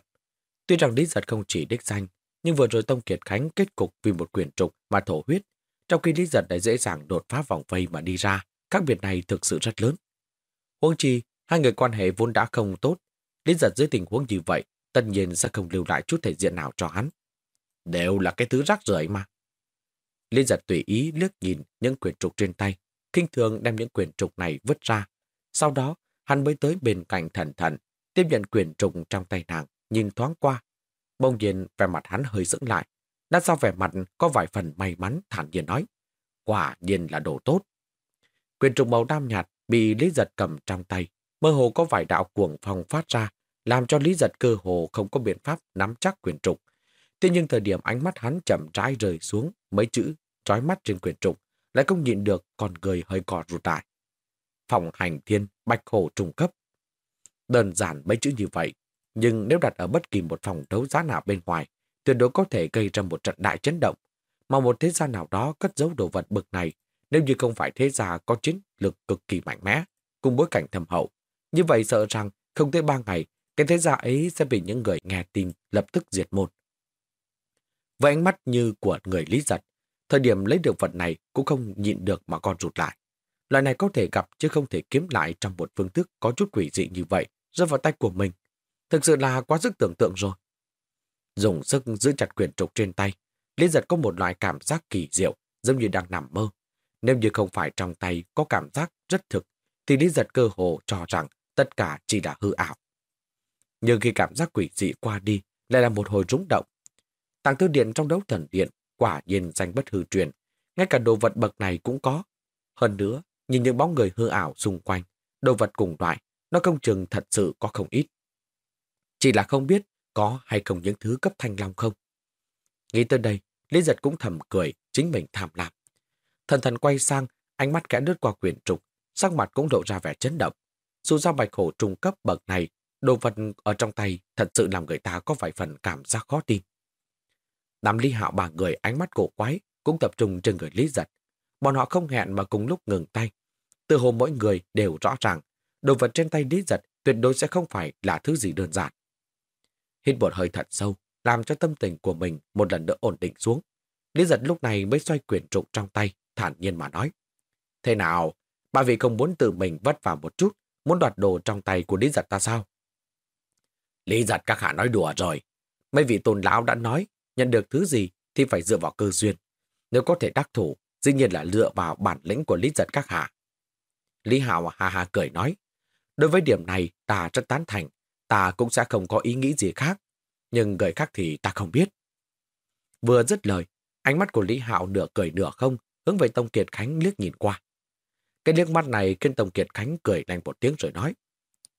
Tuy rằng Lý Giật không chỉ đích danh, nhưng vừa rồi Tông Kiệt Khánh kết cục vì một quyển trục mà thổ huyết, trong khi Lý Giật đã dễ dàng đột phá vòng vây mà đi ra, khác biệt này thực sự rất lớn. Huống chi, Hai người quan hệ vốn đã không tốt. Lý giật dưới tình huống như vậy, tất nhiên sẽ không lưu lại chút thể diện nào cho hắn. Đều là cái thứ rác rưởi mà. Lý giật tùy ý liếc nhìn những quyển trục trên tay, kinh thường đem những quyển trục này vứt ra. Sau đó, hắn mới tới bên cạnh thần thần, tiếp nhận quyển trục trong tay nàng, nhìn thoáng qua. Bông nhiên vẻ mặt hắn hơi sững lại. Đã sau vẻ mặt có vài phần may mắn thản nhiên nói. Quả nhiên là đồ tốt. Quyền trục màu đam nhạt bị Lý Giật cầm trong tay, mơ hồ có vài đạo cuồng phong phát ra, làm cho Lý Giật cơ hồ không có biện pháp nắm chắc quyền trục. Thế nhưng thời điểm ánh mắt hắn chậm rãi rơi xuống, mấy chữ trói mắt trên quyền trục, lại không nhịn được còn người hơi cò rụt lại. Phòng hành thiên, bạch hồ trung cấp. Đơn giản mấy chữ như vậy, nhưng nếu đặt ở bất kỳ một phòng đấu giá nào bên ngoài, tuyệt đối có thể gây ra một trận đại chấn động. Mà một thế gia nào đó cất giấu đồ vật bực này, nếu như không phải thế gia có chiến lực cực kỳ mạnh mẽ, cùng bối cảnh thầm hậu, như vậy sợ rằng không tới ba ngày, cái thế gia ấy sẽ bị những người nghe tin lập tức diệt môn. Với ánh mắt như của người lý giật, thời điểm lấy được vật này cũng không nhịn được mà con rụt lại. Loại này có thể gặp chứ không thể kiếm lại trong một phương thức có chút quỷ dị như vậy, rơi vào tay của mình. Thực sự là quá sức tưởng tượng rồi. Dùng sức giữ chặt quyền trục trên tay, Lý giật có một loại cảm giác kỳ diệu, giống như đang nằm mơ. Nếu như không phải trong tay có cảm giác rất thực, thì Lý giật cơ hồ cho rằng tất cả chỉ là hư ảo. Nhưng khi cảm giác quỷ dị qua đi, lại là một hồi rúng động. Tàng thư điện trong đấu thần điện quả nhiên danh bất hư truyền, ngay cả đồ vật bậc này cũng có. Hơn nữa, nhìn những bóng người hư ảo xung quanh, đồ vật cùng loại, nó công chừng thật sự có không ít. Chỉ là không biết có hay không những thứ cấp thanh long không. Nghĩ tới đây, Lý Giật cũng thầm cười, chính mình tham lạc. Thần thần quay sang, ánh mắt kẽ lướt qua quyển trục, sắc mặt cũng lộ ra vẻ chấn động. Dù sao bạch hổ trung cấp bậc này, đồ vật ở trong tay thật sự làm người ta có vài phần cảm giác khó tin. Đám Lý Hạo ba người ánh mắt cổ quái cũng tập trung trên người Lý Giật. Bọn họ không hẹn mà cùng lúc ngừng tay. Từ hồ mỗi người đều rõ ràng, đồ vật trên tay Lý Giật tuyệt đối sẽ không phải là thứ gì đơn giản. Hít một hơi thật sâu, làm cho tâm tình của mình một lần nữa ổn định xuống. Lý giật lúc này mới xoay quyển trục trong tay, thản nhiên mà nói. Thế nào, ba vị không muốn tự mình vất vả một chút, muốn đoạt đồ trong tay của Lý giật ta sao? Lý giật các hạ nói đùa rồi. Mấy vị tôn lão đã nói, nhận được thứ gì thì phải dựa vào cơ duyên. Nếu có thể đắc thủ, dĩ nhiên là dựa vào bản lĩnh của Lý giật các hạ. Lý Hạo hà hà cười nói, đối với điểm này ta rất tán thành, ta cũng sẽ không có ý nghĩ gì khác. Nhưng người khác thì ta không biết. Vừa dứt lời, ánh mắt của Lý Hạo nửa cười nửa không, hướng về Tông Kiệt Khánh liếc nhìn qua. Cái liếc mắt này khiến Tông Kiệt Khánh cười lành một tiếng rồi nói.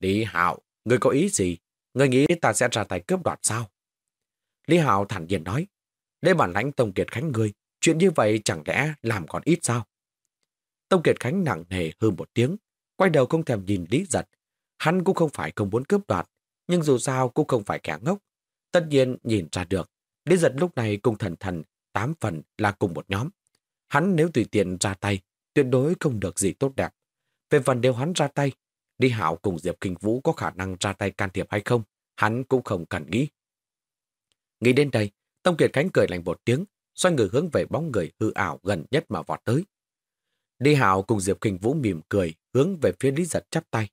Lý Hạo, người có ý gì? Người nghĩ ta sẽ ra tay cướp đoạt sao? Lý Hạo thản nhiên nói. đây bản lãnh Tông Kiệt Khánh người, chuyện như vậy chẳng lẽ làm còn ít sao? Tông Kiệt Khánh nặng nề hư một tiếng, quay đầu không thèm nhìn Lý Giật. Hắn cũng không phải không muốn cướp đoạt, nhưng dù sao cũng không phải kẻ ngốc. Tất nhiên nhìn ra được, Lý giật lúc này cùng thần thần, tám phần là cùng một nhóm. Hắn nếu tùy tiện ra tay, tuyệt đối không được gì tốt đẹp. Về phần nếu hắn ra tay, Đi hảo cùng Diệp Kinh Vũ có khả năng ra tay can thiệp hay không, hắn cũng không cần nghĩ. Nghĩ đến đây, Tông Kiệt Khánh cười lạnh một tiếng, xoay người hướng về bóng người hư ảo gần nhất mà vọt tới. Đi hảo cùng Diệp Kinh Vũ mỉm cười, hướng về phía Lý Giật chắp tay.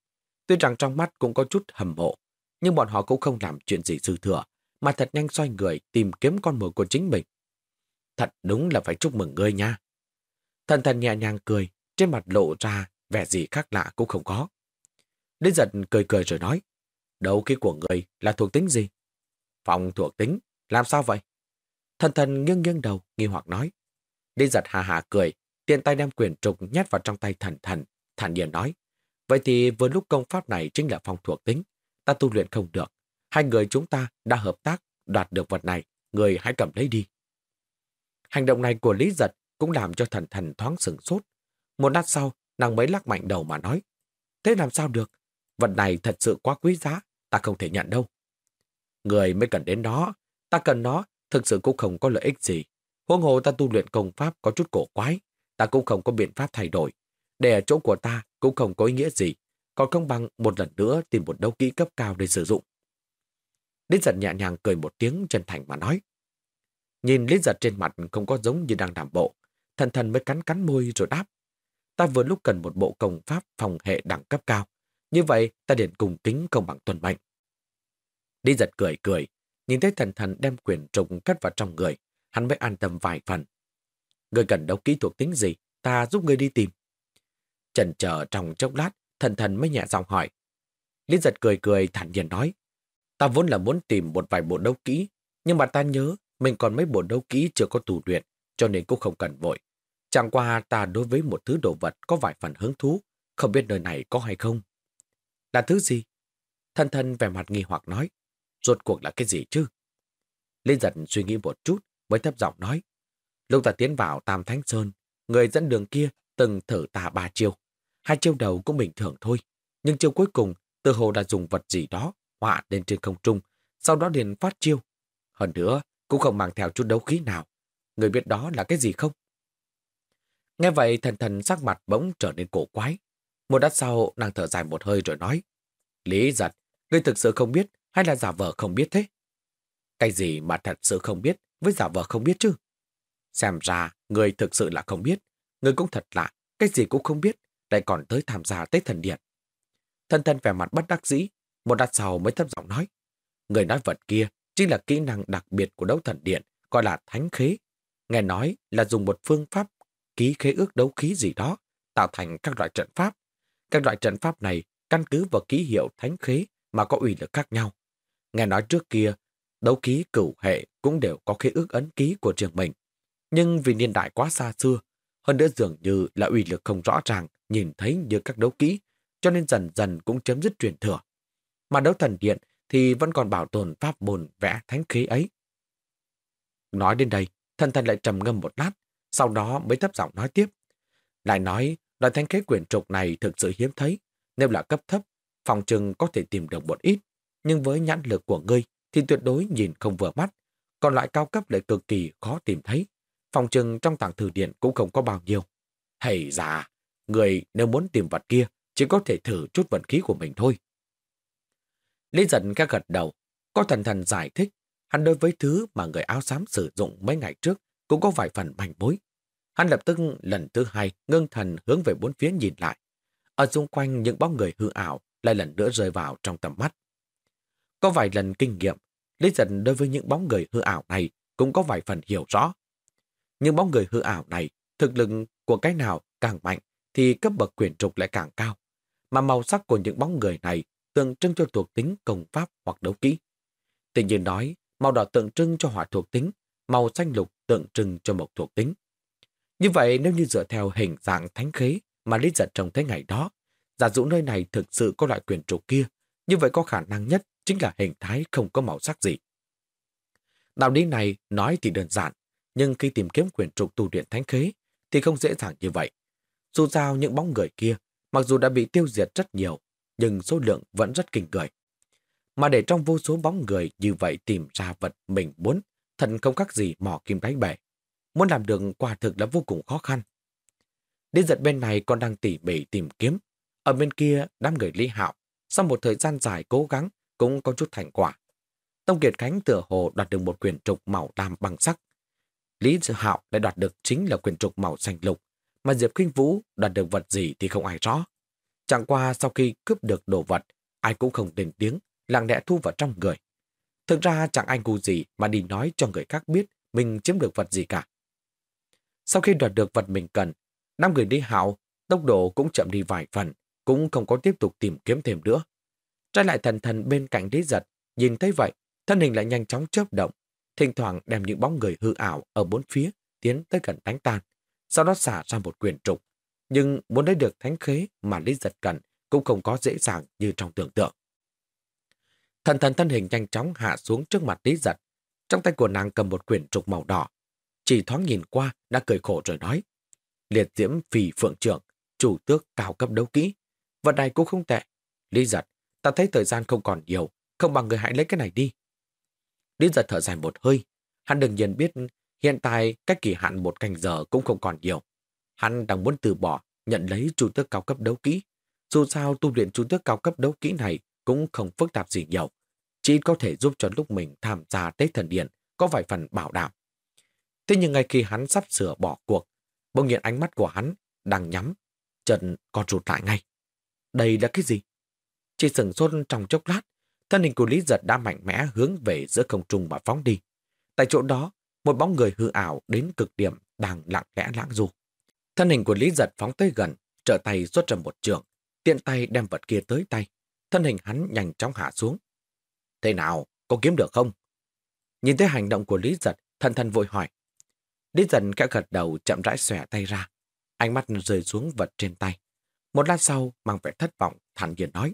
Tuy rằng trong mắt cũng có chút hầm mộ, nhưng bọn họ cũng không làm chuyện gì dư thừa, mà thật nhanh xoay người tìm kiếm con mồi của chính mình. Thật đúng là phải chúc mừng ngươi nha. Thần thần nhẹ nhàng cười, trên mặt lộ ra vẻ gì khác lạ cũng không có. đến giật cười cười rồi nói, đầu khí của ngươi là thuộc tính gì? Phòng thuộc tính, làm sao vậy? Thần thần nghiêng nghiêng đầu, nghi hoặc nói. đến giật hà hà cười, tiện tay đem quyền trục nhét vào trong tay thần thần, thản nhiên nói. Vậy thì vừa lúc công pháp này chính là phòng thuộc tính, ta tu luyện không được. Hai người chúng ta đã hợp tác, đoạt được vật này, người hãy cầm lấy đi. Hành động này của Lý Giật cũng làm cho thần thần thoáng sừng sốt. Một lát sau, nàng mới lắc mạnh đầu mà nói. Thế làm sao được? Vật này thật sự quá quý giá, ta không thể nhận đâu. Người mới cần đến nó, ta cần nó, thực sự cũng không có lợi ích gì. Huống hồ ta tu luyện công pháp có chút cổ quái, ta cũng không có biện pháp thay đổi. Để ở chỗ của ta cũng không có ý nghĩa gì, còn không bằng một lần nữa tìm một đấu kỹ cấp cao để sử dụng. Lý giật nhẹ nhàng cười một tiếng chân thành mà nói. Nhìn Lý giật trên mặt không có giống như đang đảm bộ, thần thần mới cắn cắn môi rồi đáp. Ta vừa lúc cần một bộ công pháp phòng hệ đẳng cấp cao, Như vậy ta điện cùng kính công bằng tuần mệnh. Đi giật cười cười, nhìn thấy thần thần đem quyền trùng cất vào trong người, hắn mới an tâm vài phần. Người cần đấu kỹ thuộc tính gì, ta giúp người đi tìm. trần chờ trong chốc lát, thần thần mới nhẹ giọng hỏi. Lý giật cười cười thản nhiên nói. Ta vốn là muốn tìm một vài bộ đấu kỹ, nhưng mà ta nhớ mình còn mấy bộ đấu kỹ chưa có tù luyện, cho nên cũng không cần vội. Chẳng qua ta đối với một thứ đồ vật có vài phần hứng thú, không biết nơi này có hay không. Là thứ gì? Thân thân vẻ mặt nghi hoặc nói. Rốt cuộc là cái gì chứ? Linh giật suy nghĩ một chút mới thấp giọng nói. Lúc ta tiến vào Tam Thánh Sơn, người dẫn đường kia từng thử ta ba chiêu. Hai chiêu đầu cũng bình thường thôi. Nhưng chiêu cuối cùng, tự hồ đã dùng vật gì đó họa lên trên không trung, sau đó liền phát chiêu. Hơn nữa, cũng không mang theo chút đấu khí nào. Người biết đó là cái gì không? Nghe vậy thần thần sắc mặt bỗng trở nên cổ quái. Một đắt sau, nàng thở dài một hơi rồi nói. Lý giật, ngươi thực sự không biết hay là giả vờ không biết thế? Cái gì mà thật sự không biết với giả vờ không biết chứ? Xem ra, người thực sự là không biết. Người cũng thật lạ, cái gì cũng không biết, lại còn tới tham gia Tết Thần Điện. Thân thân vẻ mặt bất đắc dĩ, một đặt sau mới thấp giọng nói. Người nói vật kia chính là kỹ năng đặc biệt của đấu thần điện, gọi là thánh khế. Nghe nói là dùng một phương pháp ký khế ước đấu khí gì đó, tạo thành các loại trận pháp. Các loại trận pháp này căn cứ vào ký hiệu thánh khế mà có uy lực khác nhau. Nghe nói trước kia, đấu khí cửu hệ cũng đều có khế ước ấn ký của trường mình. Nhưng vì niên đại quá xa xưa, hơn nữa dường như là uy lực không rõ ràng, nhìn thấy như các đấu kỹ cho nên dần dần cũng chấm dứt truyền thừa. Mà đấu thần điện thì vẫn còn bảo tồn pháp bồn vẽ thánh khí ấy. Nói đến đây, thần thần lại trầm ngâm một lát, sau đó mới thấp giọng nói tiếp. Lại nói, loại thánh khế quyển trục này thực sự hiếm thấy, nếu là cấp thấp, phòng trừng có thể tìm được một ít, nhưng với nhãn lực của ngươi thì tuyệt đối nhìn không vừa mắt, còn loại cao cấp lại cực kỳ khó tìm thấy. Phòng trừng trong tảng thư điện cũng không có bao nhiêu. Hầy già, người nếu muốn tìm vật kia, chỉ có thể thử chút vận khí của mình thôi. Lý giận các gật đầu, có thần thần giải thích, hắn đối với thứ mà người áo xám sử dụng mấy ngày trước cũng có vài phần manh mối. Hắn lập tức lần thứ hai ngưng thần hướng về bốn phía nhìn lại. Ở xung quanh những bóng người hư ảo lại lần nữa rơi vào trong tầm mắt. Có vài lần kinh nghiệm, Lý giận đối với những bóng người hư ảo này cũng có vài phần hiểu rõ. Những bóng người hư ảo này, thực lực của cái nào càng mạnh thì cấp bậc quyền trục lại càng cao. Mà màu sắc của những bóng người này tượng trưng cho thuộc tính công pháp hoặc đấu kỹ. tình nhiên nói, màu đỏ tượng trưng cho hỏa thuộc tính, màu xanh lục tượng trưng cho mộc thuộc tính. Như vậy nếu như dựa theo hình dạng thánh khế mà Lý Giật trông thấy ngày đó, giả dụ nơi này thực sự có loại quyền trục kia, như vậy có khả năng nhất chính là hình thái không có màu sắc gì. Đạo lý này nói thì đơn giản, nhưng khi tìm kiếm quyền trục tu luyện thánh khế thì không dễ dàng như vậy. Dù sao những bóng người kia, mặc dù đã bị tiêu diệt rất nhiều, nhưng số lượng vẫn rất kinh người. Mà để trong vô số bóng người như vậy tìm ra vật mình muốn, thật không khác gì mỏ kim đáy bể. Muốn làm được quả thực là vô cùng khó khăn. Đi giật bên này còn đang tỉ mỉ tìm kiếm. Ở bên kia, đám người Lý Hạo, sau một thời gian dài cố gắng, cũng có chút thành quả. Tông Kiệt Khánh tựa hồ đoạt được một quyền trục màu lam bằng sắc. Lý Hạo lại đoạt được chính là quyền trục màu xanh lục, mà Diệp Kinh Vũ đoạt được vật gì thì không ai rõ. Chẳng qua sau khi cướp được đồ vật, ai cũng không đền tiếng, lặng lẽ thu vào trong người. Thực ra chẳng ai ngu gì mà đi nói cho người khác biết mình chiếm được vật gì cả. Sau khi đoạt được vật mình cần, năm người đi hạo, tốc độ cũng chậm đi vài phần, cũng không có tiếp tục tìm kiếm thêm nữa. Trái lại thần thần bên cạnh lý giật, nhìn thấy vậy, thân hình lại nhanh chóng chớp động, thỉnh thoảng đem những bóng người hư ảo ở bốn phía tiến tới gần đánh tan, sau đó xả ra một quyền trục, nhưng muốn lấy được thánh khế mà Lý Giật cần cũng không có dễ dàng như trong tưởng tượng. Thần thần thân hình nhanh chóng hạ xuống trước mặt Lý Giật. Trong tay của nàng cầm một quyển trục màu đỏ. Chỉ thoáng nhìn qua đã cười khổ rồi nói. Liệt diễm phì phượng trưởng, chủ tước cao cấp đấu kỹ. Vật này cũng không tệ. Lý Giật, ta thấy thời gian không còn nhiều, không bằng người hãy lấy cái này đi. Lý Giật thở dài một hơi. Hắn đừng nhiên biết hiện tại cách kỳ hạn một canh giờ cũng không còn nhiều. Hắn đang muốn từ bỏ, nhận lấy chủ tước cao cấp đấu kỹ. Dù sao tu luyện chủ tước cao cấp đấu kỹ này cũng không phức tạp gì nhiều. Chỉ có thể giúp cho lúc mình tham gia Tết Thần Điện có vài phần bảo đảm. Thế nhưng ngay khi hắn sắp sửa bỏ cuộc, bỗng nhiên ánh mắt của hắn đang nhắm, chân còn rụt lại ngay. Đây là cái gì? Chỉ sừng sốt trong chốc lát, thân hình của Lý Giật đã mạnh mẽ hướng về giữa không trung mà phóng đi. Tại chỗ đó, một bóng người hư ảo đến cực điểm đang lặng lẽ lãng du. Thân hình của Lý Giật phóng tới gần, trở tay xuất ra một trường, tiện tay đem vật kia tới tay. Thân hình hắn nhanh chóng hạ xuống. Thế nào, có kiếm được không? Nhìn thấy hành động của Lý Giật, thần thần vội hỏi. Lý Giật kẽ gật đầu chậm rãi xòe tay ra. Ánh mắt rơi xuống vật trên tay. Một lát sau, mang vẻ thất vọng, thản nhiên nói.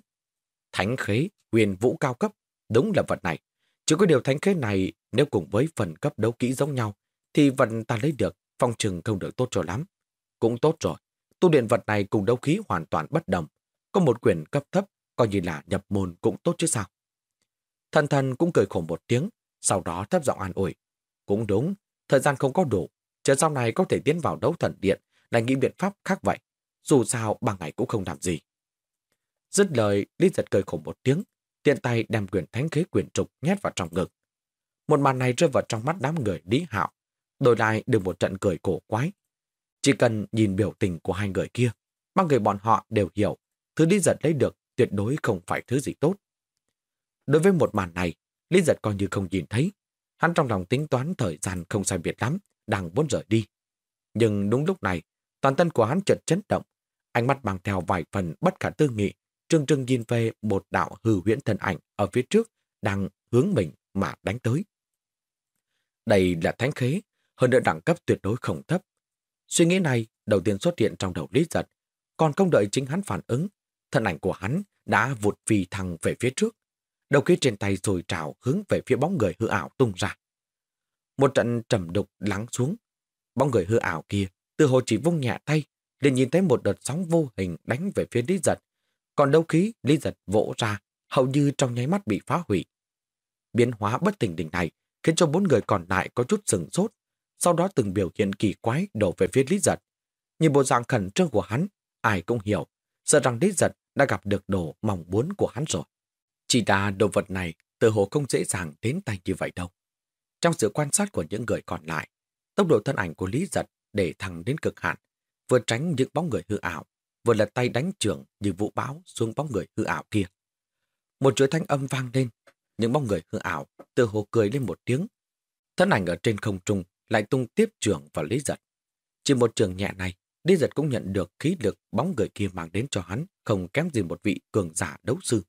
Thánh khế, huyền vũ cao cấp, đúng là vật này. Chỉ có điều thánh khế này, nếu cùng với phần cấp đấu kỹ giống nhau, thì vật ta lấy được, phong trừng không được tốt cho lắm. Cũng tốt rồi, tu điện vật này cùng đấu khí hoàn toàn bất đồng. Có một quyền cấp thấp, coi như là nhập môn cũng tốt chứ sao. Thần thần cũng cười khổ một tiếng, sau đó thấp giọng an ủi. Cũng đúng, thời gian không có đủ, chờ sau này có thể tiến vào đấu thần điện, lại nghĩ biện pháp khác vậy. Dù sao, ba ngày cũng không làm gì. Dứt lời, Lý giật cười khổ một tiếng, tiện tay đem quyền thánh khế quyền trục nhét vào trong ngực. Một màn này rơi vào trong mắt đám người Lý Hạo, đổi lại được một trận cười cổ quái. Chỉ cần nhìn biểu tình của hai người kia, ba người bọn họ đều hiểu thứ Lý giật lấy được tuyệt đối không phải thứ gì tốt. Đối với một màn này, Lý giật coi như không nhìn thấy. Hắn trong lòng tính toán thời gian không sai biệt lắm, đang muốn rời đi. Nhưng đúng lúc này, toàn thân của hắn chợt chấn động, ánh mắt mang theo vài phần bất khả tư nghị, trưng trưng nhìn về một đạo hư huyễn thần ảnh ở phía trước đang hướng mình mà đánh tới. Đây là thánh khế, hơn nữa đẳng cấp tuyệt đối không thấp. Suy nghĩ này đầu tiên xuất hiện trong đầu Lý Giật, còn không đợi chính hắn phản ứng, thân ảnh của hắn đã vụt phi thẳng về phía trước. Đầu khí trên tay rồi trào hướng về phía bóng người hư ảo tung ra. Một trận trầm đục lắng xuống. Bóng người hư ảo kia từ hồ chỉ vung nhẹ tay liền nhìn thấy một đợt sóng vô hình đánh về phía Lý Giật. Còn đấu khí Lý Giật vỗ ra hầu như trong nháy mắt bị phá hủy. Biến hóa bất tình đỉnh này khiến cho bốn người còn lại có chút sừng sốt, sau đó từng biểu hiện kỳ quái đổ về phía Lý Giật. Nhìn bộ dạng khẩn trương của hắn, ai cũng hiểu, sợ rằng Lý Giật đã gặp được đồ mong muốn của hắn rồi. Chỉ là đồ vật này tự hồ không dễ dàng đến tay như vậy đâu. Trong sự quan sát của những người còn lại, tốc độ thân ảnh của Lý Giật để thẳng đến cực hạn, vừa tránh những bóng người hư ảo, vừa lật tay đánh trưởng như vũ báo xuống bóng người hư ảo kia. Một chuỗi thanh âm vang lên, những bóng người hư ảo từ hồ cười lên một tiếng. Thân ảnh ở trên không trung lại tung tiếp trưởng vào Lý Giật. Chỉ một trường nhẹ này, Lý Giật cũng nhận được khí lực bóng người kia mang đến cho hắn không kém gì một vị cường giả đấu sư.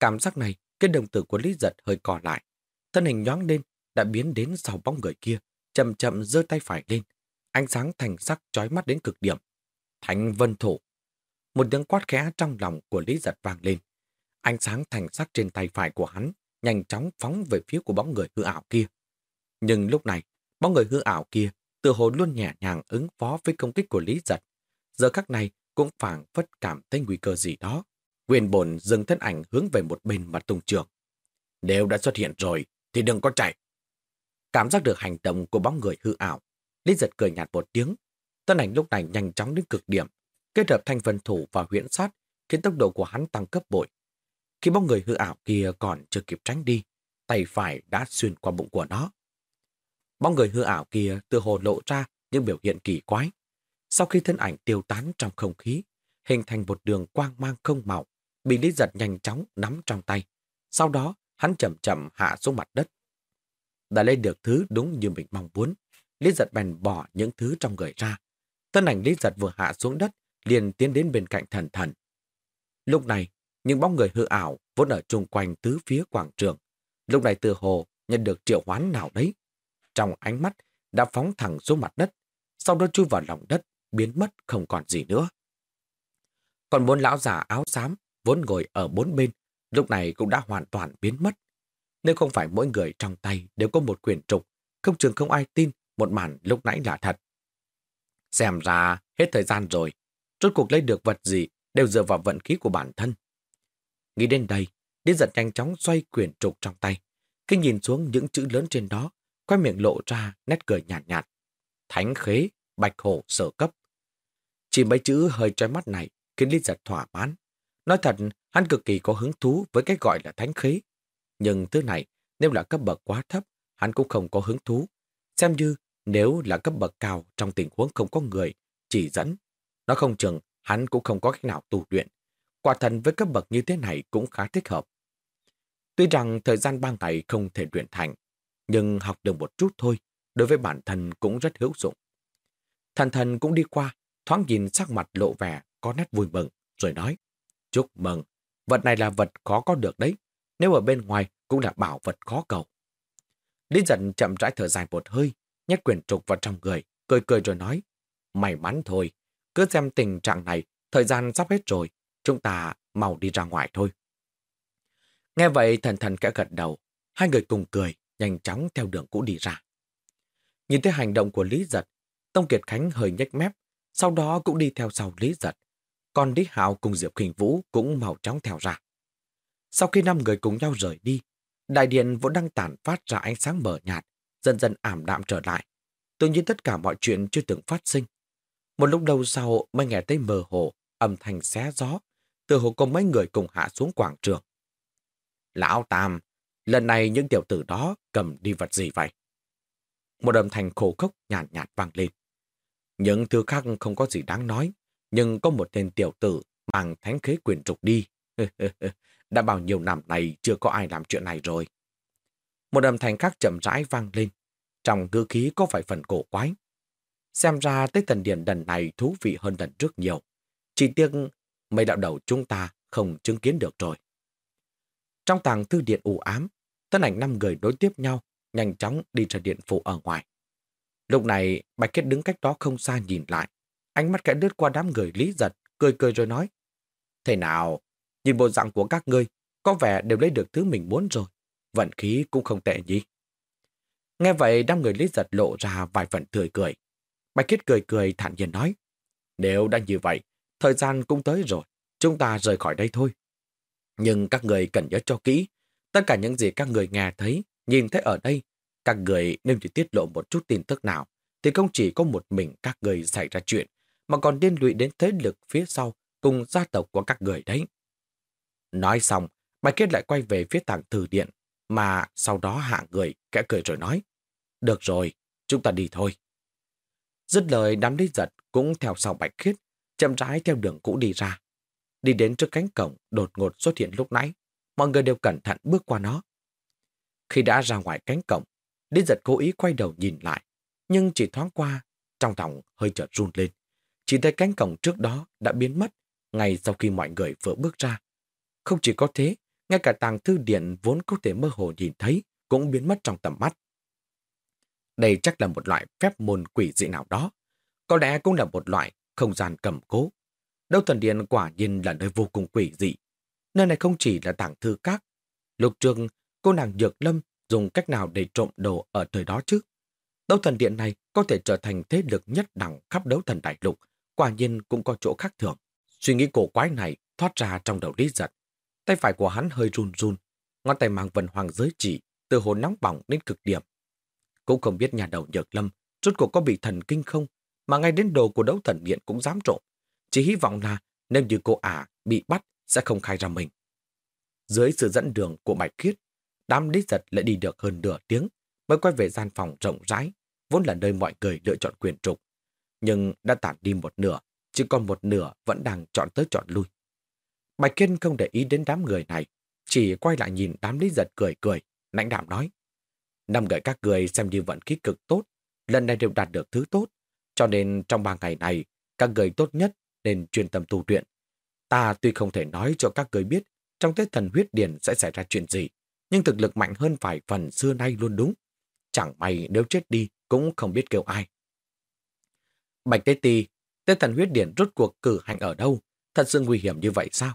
Cảm giác này, cái đồng tử của Lý Giật hơi cò lại. Thân hình nhoáng lên, đã biến đến sau bóng người kia, chậm chậm giơ tay phải lên. Ánh sáng thành sắc chói mắt đến cực điểm. Thánh vân thủ. Một tiếng quát khẽ trong lòng của Lý Giật vang lên. Ánh sáng thành sắc trên tay phải của hắn nhanh chóng phóng về phía của bóng người hư ảo kia. Nhưng lúc này, bóng người hư ảo kia tự hồ luôn nhẹ nhàng ứng phó với công kích của Lý Giật. Giờ khắc này cũng phảng phất cảm thấy nguy cơ gì đó. Quyền bổn dừng thân ảnh hướng về một bên mà tung trường. Nếu đã xuất hiện rồi, thì đừng có chạy. Cảm giác được hành động của bóng người hư ảo. Lý giật cười nhạt một tiếng. Thân ảnh lúc này nhanh chóng đến cực điểm. Kết hợp thanh vân thủ và huyễn sát khiến tốc độ của hắn tăng cấp bội. Khi bóng người hư ảo kia còn chưa kịp tránh đi, tay phải đã xuyên qua bụng của nó. Bóng người hư ảo kia từ hồ lộ ra những biểu hiện kỳ quái. Sau khi thân ảnh tiêu tán trong không khí, hình thành một đường quang mang không màu, bị Lý Giật nhanh chóng nắm trong tay. Sau đó, hắn chậm chậm hạ xuống mặt đất. Đã lấy được thứ đúng như mình mong muốn. Lý Giật bèn bỏ những thứ trong người ra. Thân ảnh Lý Giật vừa hạ xuống đất, liền tiến đến bên cạnh thần thần. Lúc này, những bóng người hư ảo vốn ở chung quanh tứ phía quảng trường. Lúc này từ hồ nhận được triệu hoán nào đấy. Trong ánh mắt đã phóng thẳng xuống mặt đất, sau đó chui vào lòng đất, biến mất không còn gì nữa. Còn bốn lão già áo xám vốn ngồi ở bốn bên, lúc này cũng đã hoàn toàn biến mất. Nếu không phải mỗi người trong tay đều có một quyền trục, không chừng không ai tin một màn lúc nãy là thật. Xem ra hết thời gian rồi, rốt cuộc lấy được vật gì đều dựa vào vận khí của bản thân. Nghĩ đến đây, Điên giật nhanh chóng xoay quyển trục trong tay. Khi nhìn xuống những chữ lớn trên đó, quay miệng lộ ra nét cười nhạt nhạt. nhạt. Thánh khế, bạch hổ sở cấp. Chỉ mấy chữ hơi trói mắt này khiến Lý giật thỏa mãn. Nói thật, hắn cực kỳ có hứng thú với cái gọi là thánh khí. Nhưng thứ này, nếu là cấp bậc quá thấp, hắn cũng không có hứng thú. Xem như nếu là cấp bậc cao trong tình huống không có người, chỉ dẫn. Nó không chừng, hắn cũng không có cách nào tu luyện. quả thần với cấp bậc như thế này cũng khá thích hợp. Tuy rằng thời gian ba ngày không thể luyện thành, nhưng học được một chút thôi, đối với bản thân cũng rất hữu dụng. Thần thần cũng đi qua, thoáng nhìn sắc mặt lộ vẻ, có nét vui mừng, rồi nói, chúc mừng, vật này là vật khó có được đấy, nếu ở bên ngoài cũng là bảo vật khó cầu. Lý giận chậm rãi thở dài một hơi, nhét quyển trục vào trong người, cười cười rồi nói, may mắn thôi, cứ xem tình trạng này, thời gian sắp hết rồi, chúng ta mau đi ra ngoài thôi. Nghe vậy thần thần kẽ gật đầu, hai người cùng cười, nhanh chóng theo đường cũ đi ra. Nhìn thấy hành động của Lý Giật, Tông Kiệt Khánh hơi nhếch mép, sau đó cũng đi theo sau Lý Giật. Còn Lý Hạo cùng Diệp khình Vũ cũng mau chóng theo ra. Sau khi năm người cùng nhau rời đi, đại điện vẫn đang tản phát ra ánh sáng mờ nhạt, dần dần ảm đạm trở lại. Tự nhiên tất cả mọi chuyện chưa từng phát sinh. Một lúc lâu sau mới nghe thấy mờ hồ, âm thanh xé gió, từ hồ có mấy người cùng hạ xuống quảng trường. Lão Tam, lần này những tiểu tử đó cầm đi vật gì vậy? Một âm thanh khổ khốc nhàn nhạt, nhạt vang lên. Những thứ khác không có gì đáng nói, nhưng có một tên tiểu tử mang thánh khế quyền trục đi. <laughs> Đã bao nhiêu năm này chưa có ai làm chuyện này rồi. Một âm thanh khác chậm rãi vang lên, trong ngư khí có phải phần cổ quái. Xem ra tới thần điện lần này thú vị hơn lần trước nhiều. Chỉ tiếc mấy đạo đầu chúng ta không chứng kiến được rồi. Trong tàng thư điện u ám, thân ảnh năm người đối tiếp nhau, nhanh chóng đi ra điện phủ ở ngoài. Lúc này, Bạch Kết đứng cách đó không xa nhìn lại. Ánh mắt kẽ lướt qua đám người lý giật, cười cười rồi nói. Thế nào, nhìn bộ dạng của các ngươi, có vẻ đều lấy được thứ mình muốn rồi. Vận khí cũng không tệ gì Nghe vậy, đám người lý giật lộ ra vài phần tươi cười. Bạch Kết cười cười thản nhiên nói. Nếu đã như vậy, thời gian cũng tới rồi. Chúng ta rời khỏi đây thôi. Nhưng các người cần nhớ cho kỹ. Tất cả những gì các người nghe thấy, nhìn thấy ở đây, các người nếu chỉ tiết lộ một chút tin tức nào, thì không chỉ có một mình các người xảy ra chuyện, mà còn liên lụy đến thế lực phía sau cùng gia tộc của các người đấy. Nói xong, Bạch Kết lại quay về phía tàng thư điện, mà sau đó hạ người, kẽ cười rồi nói. Được rồi, chúng ta đi thôi. Dứt lời đám lý giật cũng theo sau Bạch Khiết, chậm rãi theo đường cũ đi ra. Đi đến trước cánh cổng đột ngột xuất hiện lúc nãy, mọi người đều cẩn thận bước qua nó. Khi đã ra ngoài cánh cổng, Lý giật cố ý quay đầu nhìn lại, nhưng chỉ thoáng qua, trong lòng hơi chợt run lên. Chỉ thấy cánh cổng trước đó đã biến mất ngay sau khi mọi người vừa bước ra. Không chỉ có thế, ngay cả tàng thư điện vốn có thể mơ hồ nhìn thấy cũng biến mất trong tầm mắt. Đây chắc là một loại phép môn quỷ dị nào đó. Có lẽ cũng là một loại không gian cầm cố. Đâu thần điện quả nhiên là nơi vô cùng quỷ dị. Nơi này không chỉ là tảng thư các. Lục trường, cô nàng Dược Lâm dùng cách nào để trộm đồ ở thời đó chứ? Đấu thần điện này có thể trở thành thế lực nhất đẳng khắp đấu thần đại lục, quả nhiên cũng có chỗ khác thường. Suy nghĩ cổ quái này thoát ra trong đầu lý giật. Tay phải của hắn hơi run run, ngón tay mang vần hoàng giới chỉ, từ hồn nóng bỏng đến cực điểm. Cũng không biết nhà đầu nhược lâm, rốt cuộc có bị thần kinh không, mà ngay đến đồ của đấu thần điện cũng dám trộm. Chỉ hy vọng là nếu như cô ả bị bắt sẽ không khai ra mình. Dưới sự dẫn đường của Bạch Khiết, đám lý giật lại đi được hơn nửa tiếng mới quay về gian phòng rộng rãi, vốn là nơi mọi người lựa chọn quyền trục. Nhưng đã tản đi một nửa, chỉ còn một nửa vẫn đang chọn tới chọn lui. Bạch Kiên không để ý đến đám người này, chỉ quay lại nhìn đám lý giật cười cười, lãnh đạm nói. Năm người các người xem như vận khí cực tốt, lần này đều đạt được thứ tốt, cho nên trong ba ngày này, các người tốt nhất nên chuyên tâm tu luyện. Ta tuy không thể nói cho các người biết trong Tết thần huyết điển sẽ xảy ra chuyện gì, nhưng thực lực mạnh hơn vài phần xưa nay luôn đúng. Chẳng may nếu chết đi cũng không biết kêu ai. Bạch Tế Ti, Tết thần huyết điển rốt cuộc cử hành ở đâu? Thật sự nguy hiểm như vậy sao?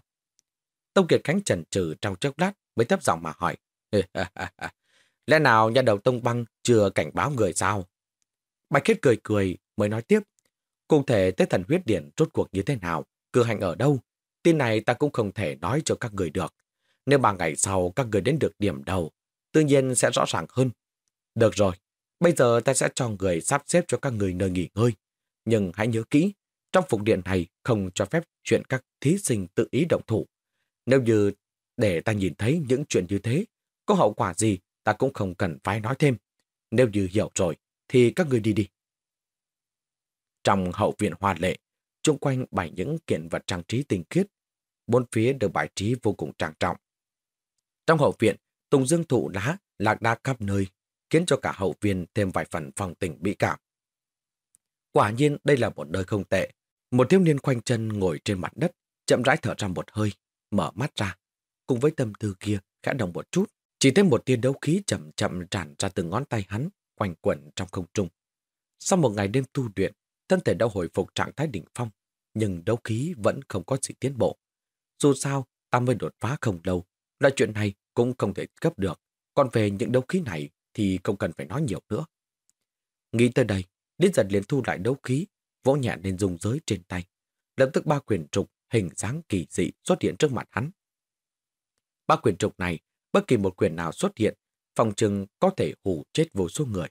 Tông Kiệt Khánh trần trừ trong chốc lát mới thấp giọng mà hỏi. <laughs> Lẽ nào nhà đầu Tông Băng chưa cảnh báo người sao? Bạch Khiết cười cười mới nói tiếp. Cụ thể tới thần huyết điển rốt cuộc như thế nào? cửa hành ở đâu? Tin này ta cũng không thể nói cho các người được. Nếu ba ngày sau các người đến được điểm đầu, tự nhiên sẽ rõ ràng hơn. Được rồi, bây giờ ta sẽ cho người sắp xếp cho các người nơi nghỉ ngơi. Nhưng hãy nhớ kỹ, trong phục điện này không cho phép chuyện các thí sinh tự ý động thủ. Nếu như để ta nhìn thấy những chuyện như thế, có hậu quả gì ta cũng không cần phải nói thêm. Nếu như hiểu rồi, thì các người đi đi. Trong hậu viện hoa lệ, chung quanh bày những kiện vật trang trí tinh khiết. bốn phía được bài trí vô cùng trang trọng. Trong hậu viện, tùng dương thụ lá lạc đa khắp nơi, khiến cho cả hậu viên thêm vài phần phòng tình bị cảm. Quả nhiên đây là một nơi không tệ. Một thiếu niên khoanh chân ngồi trên mặt đất, chậm rãi thở ra một hơi, mở mắt ra. Cùng với tâm tư kia, khẽ động một chút, chỉ thấy một tia đấu khí chậm chậm tràn ra từ ngón tay hắn, quanh quẩn trong không trung. Sau một ngày đêm tu luyện, thân thể đã hồi phục trạng thái đỉnh phong, nhưng đấu khí vẫn không có gì tiến bộ. Dù sao, ta mới đột phá không lâu, loại chuyện này cũng không thể cấp được. Còn về những đấu khí này thì không cần phải nói nhiều nữa. Nghĩ tới đây, đinh giật liền thu lại đấu khí, vỗ nhẹ lên dùng giới trên tay. Lập tức ba quyền trục hình dáng kỳ dị xuất hiện trước mặt hắn. Ba quyền trục này, bất kỳ một quyền nào xuất hiện, phòng trừng có thể hù chết vô số người.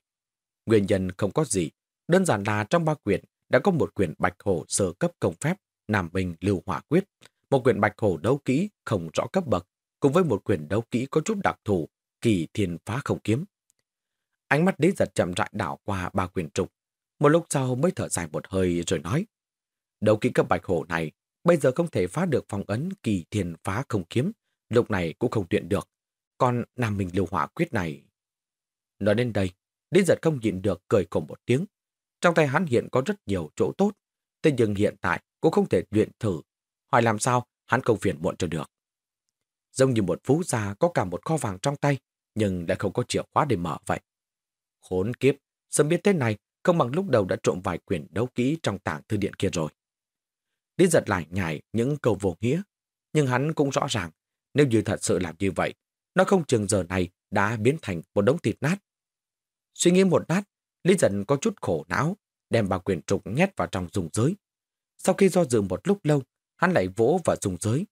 Nguyên nhân không có gì, đơn giản là trong ba quyền đã có một quyền bạch hổ sơ cấp công phép, Nam Bình Lưu Hỏa Quyết, một quyền bạch hổ đấu kỹ không rõ cấp bậc, cùng với một quyền đấu kỹ có chút đặc thù, kỳ thiên phá không kiếm. Ánh mắt đế giật chậm rãi đảo qua ba quyền trục, một lúc sau mới thở dài một hơi rồi nói. Đấu kỹ cấp bạch hổ này bây giờ không thể phá được phong ấn kỳ thiên phá không kiếm, lúc này cũng không tuyện được. Còn Nam Minh Lưu Hỏa Quyết này... Nói đến đây, Lý giật không nhịn được cười cùng một tiếng. Trong tay hắn hiện có rất nhiều chỗ tốt, thế nhưng hiện tại cũng không thể luyện thử. Hỏi làm sao hắn không phiền muộn cho được. Giống như một phú gia có cả một kho vàng trong tay, nhưng lại không có chìa khóa để mở vậy. Khốn kiếp, sớm biết thế này, không bằng lúc đầu đã trộm vài quyển đấu kỹ trong tảng thư điện kia rồi. Lý giật lại nhảy những câu vô nghĩa, nhưng hắn cũng rõ ràng, nếu như thật sự làm như vậy, nó không chừng giờ này đã biến thành một đống thịt nát. Suy nghĩ một lát, Lý giật có chút khổ não, đem bà quyển trục nhét vào trong dùng giới. Sau khi do dự một lúc lâu, hắn lại vỗ vào dùng giới.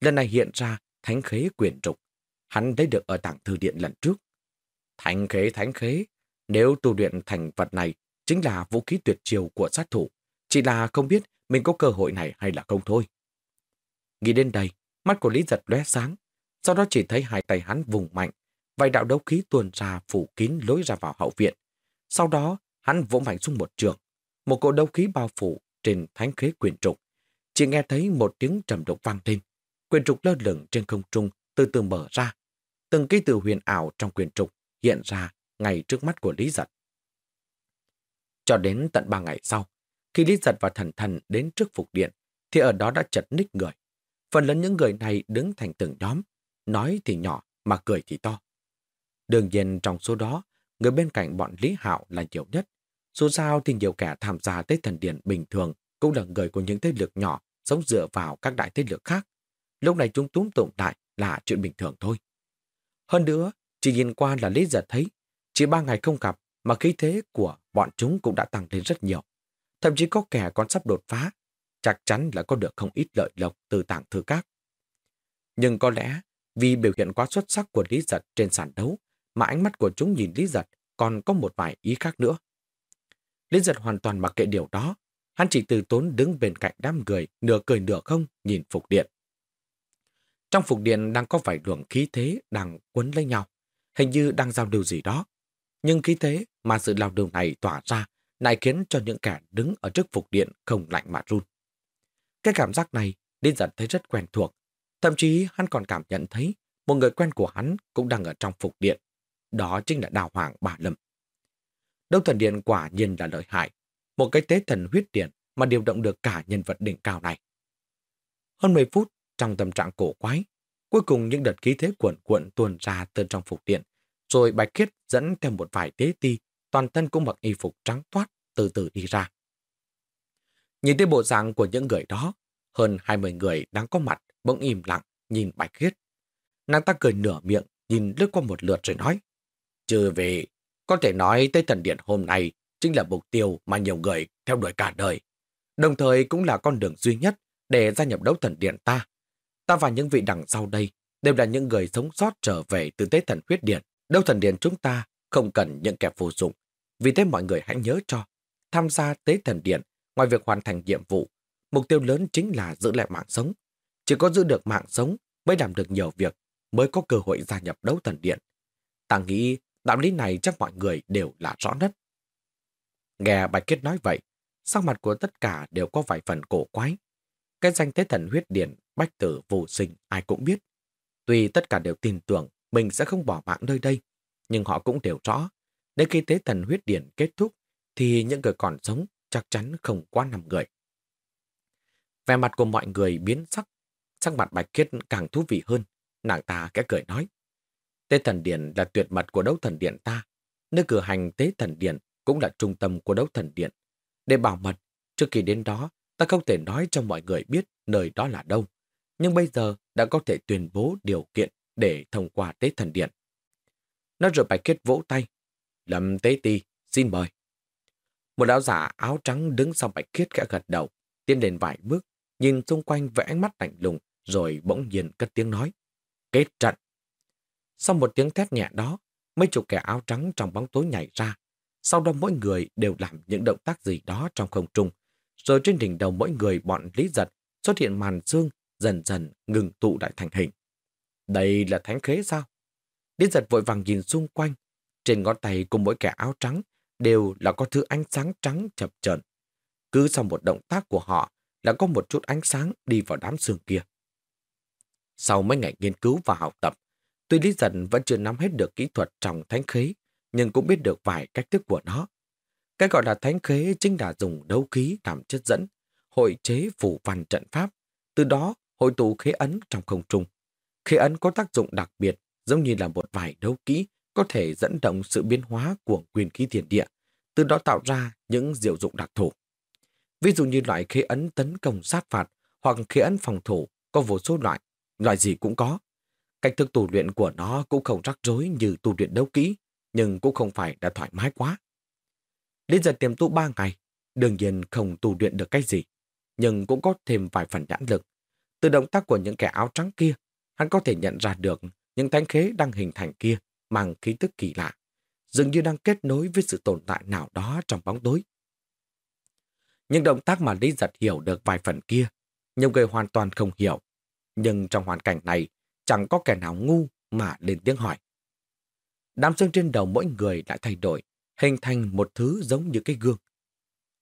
Lần này hiện ra thánh khế quyển trục. Hắn lấy được ở tảng thư điện lần trước. Thánh khế, thánh khế. Nếu tu luyện thành vật này chính là vũ khí tuyệt chiêu của sát thủ. Chỉ là không biết mình có cơ hội này hay là không thôi. Nghĩ đến đây, mắt của Lý giật lóe sáng. Sau đó chỉ thấy hai tay hắn vùng mạnh. Vài đạo đấu khí tuôn ra phủ kín lối ra vào hậu viện. Sau đó, hắn vỗ mạnh xuống một trường. Một cỗ đấu khí bao phủ trên thánh khế quyền trục. Chỉ nghe thấy một tiếng trầm độc vang lên. Quyền trục lơ lửng trên không trung từ từ mở ra. Từng ký tự huyền ảo trong quyền trục hiện ra ngay trước mắt của Lý Giật. Cho đến tận ba ngày sau, khi Lý Giật và Thần Thần đến trước phục điện, thì ở đó đã chật ních người. Phần lớn những người này đứng thành từng nhóm, nói thì nhỏ mà cười thì to. Đương nhiên trong số đó, người bên cạnh bọn Lý Hạo là nhiều nhất. Dù sao thì nhiều kẻ tham gia Tết Thần Điện bình thường cũng là người của những thế lực nhỏ sống dựa vào các đại thế lực khác. Lúc này chúng túm tụng lại là chuyện bình thường thôi. Hơn nữa, chỉ nhìn qua là Lý Giật thấy, chỉ ba ngày không gặp mà khí thế của bọn chúng cũng đã tăng lên rất nhiều. Thậm chí có kẻ còn sắp đột phá, chắc chắn là có được không ít lợi lộc từ tảng thư các. Nhưng có lẽ vì biểu hiện quá xuất sắc của Lý Giật trên sàn đấu mà ánh mắt của chúng nhìn Lý Giật còn có một vài ý khác nữa. Lý Giật hoàn toàn mặc kệ điều đó, hắn chỉ từ tốn đứng bên cạnh đám người nửa cười nửa không nhìn Phục Điện. Trong Phục Điện đang có vài luồng khí thế đang quấn lấy nhau, hình như đang giao lưu gì đó. Nhưng khí thế mà sự lao đường này tỏa ra lại khiến cho những kẻ đứng ở trước phục điện không lạnh mà run. Cái cảm giác này Lý giật thấy rất quen thuộc. Thậm chí hắn còn cảm nhận thấy một người quen của hắn cũng đang ở trong phục điện. Đó chính là đào hoàng bà Lâm. Đông thần điện quả nhiên là lợi hại. Một cái tế thần huyết điện mà điều động được cả nhân vật đỉnh cao này. Hơn 10 phút trong tâm trạng cổ quái, cuối cùng những đợt khí thế cuộn cuộn tuôn ra từ trong phục điện rồi Bạch Khiết dẫn theo một vài tế ti, toàn thân cũng mặc y phục trắng toát, từ từ đi ra. Nhìn thấy bộ dạng của những người đó, hơn 20 người đang có mặt bỗng im lặng nhìn Bạch Khiết. Nàng ta cười nửa miệng, nhìn lướt qua một lượt rồi nói. Trừ về, có thể nói Tây Thần Điện hôm nay chính là mục tiêu mà nhiều người theo đuổi cả đời. Đồng thời cũng là con đường duy nhất để gia nhập đấu thần điện ta. Ta và những vị đằng sau đây đều là những người sống sót trở về từ Tế Thần Huyết Điện đấu thần điện chúng ta không cần những kẻ vô dụng. Vì thế mọi người hãy nhớ cho, tham gia tế thần điện, ngoài việc hoàn thành nhiệm vụ, mục tiêu lớn chính là giữ lại mạng sống. Chỉ có giữ được mạng sống mới làm được nhiều việc, mới có cơ hội gia nhập đấu thần điện. Ta nghĩ đạo lý này chắc mọi người đều là rõ nhất. Nghe Bạch Kết nói vậy, sắc mặt của tất cả đều có vài phần cổ quái. Cái danh thế thần huyết điện bách tử vô sinh ai cũng biết. Tuy tất cả đều tin tưởng mình sẽ không bỏ mạng nơi đây, nhưng họ cũng đều rõ, đến khi tế thần huyết điển kết thúc, thì những người còn sống chắc chắn không quá năm người. Vẻ mặt của mọi người biến sắc, sắc mặt bạch khiết càng thú vị hơn, nàng ta kẽ cười nói. Tế thần điện là tuyệt mật của đấu thần điện ta, nơi cửa hành tế thần điện cũng là trung tâm của đấu thần điện. Để bảo mật, trước khi đến đó, ta không thể nói cho mọi người biết nơi đó là đâu. Nhưng bây giờ đã có thể tuyên bố điều kiện để thông qua tế thần điện. Nó rồi bạch kết vỗ tay. Lâm tế ti, xin mời. Một lão giả áo trắng đứng sau bạch khiết khẽ gật đầu, tiến lên vài bước, nhìn xung quanh vẽ ánh mắt lạnh lùng, rồi bỗng nhiên cất tiếng nói. Kết trận. Sau một tiếng thét nhẹ đó, mấy chục kẻ áo trắng trong bóng tối nhảy ra. Sau đó mỗi người đều làm những động tác gì đó trong không trung. Rồi trên đỉnh đầu mỗi người bọn Lý Giật xuất hiện màn xương dần dần ngừng tụ lại thành hình. Đây là thánh khế sao? Lý Giật vội vàng nhìn xung quanh. Trên ngón tay của mỗi kẻ áo trắng đều là có thứ ánh sáng trắng chập chờn. Cứ sau một động tác của họ là có một chút ánh sáng đi vào đám xương kia. Sau mấy ngày nghiên cứu và học tập, tuy Lý Dần vẫn chưa nắm hết được kỹ thuật trong thánh khế, nhưng cũng biết được vài cách thức của nó. Cái gọi là thánh khế chính là dùng đấu khí làm chất dẫn, hội chế phủ văn trận pháp, từ đó hội tụ khế ấn trong không trung. Khế ấn có tác dụng đặc biệt, giống như là một vài đấu kỹ có thể dẫn động sự biến hóa của quyền khí thiền địa, từ đó tạo ra những diệu dụng đặc thù. Ví dụ như loại khế ấn tấn công sát phạt hoặc khế ấn phòng thủ có vô số loại, loại gì cũng có. Cách thức tu luyện của nó cũng không rắc rối như tu luyện đấu kỹ, nhưng cũng không phải đã thoải mái quá. Lý giật tiềm tu ba ngày, đương nhiên không tu luyện được cái gì, nhưng cũng có thêm vài phần nhãn lực. Từ động tác của những kẻ áo trắng kia, hắn có thể nhận ra được những thánh khế đang hình thành kia mang khí tức kỳ lạ, dường như đang kết nối với sự tồn tại nào đó trong bóng tối. Những động tác mà Lý Giật hiểu được vài phần kia, nhiều người hoàn toàn không hiểu. Nhưng trong hoàn cảnh này, chẳng có kẻ nào ngu mà lên tiếng hỏi. Đám xương trên đầu mỗi người lại thay đổi, hình thành một thứ giống như cái gương.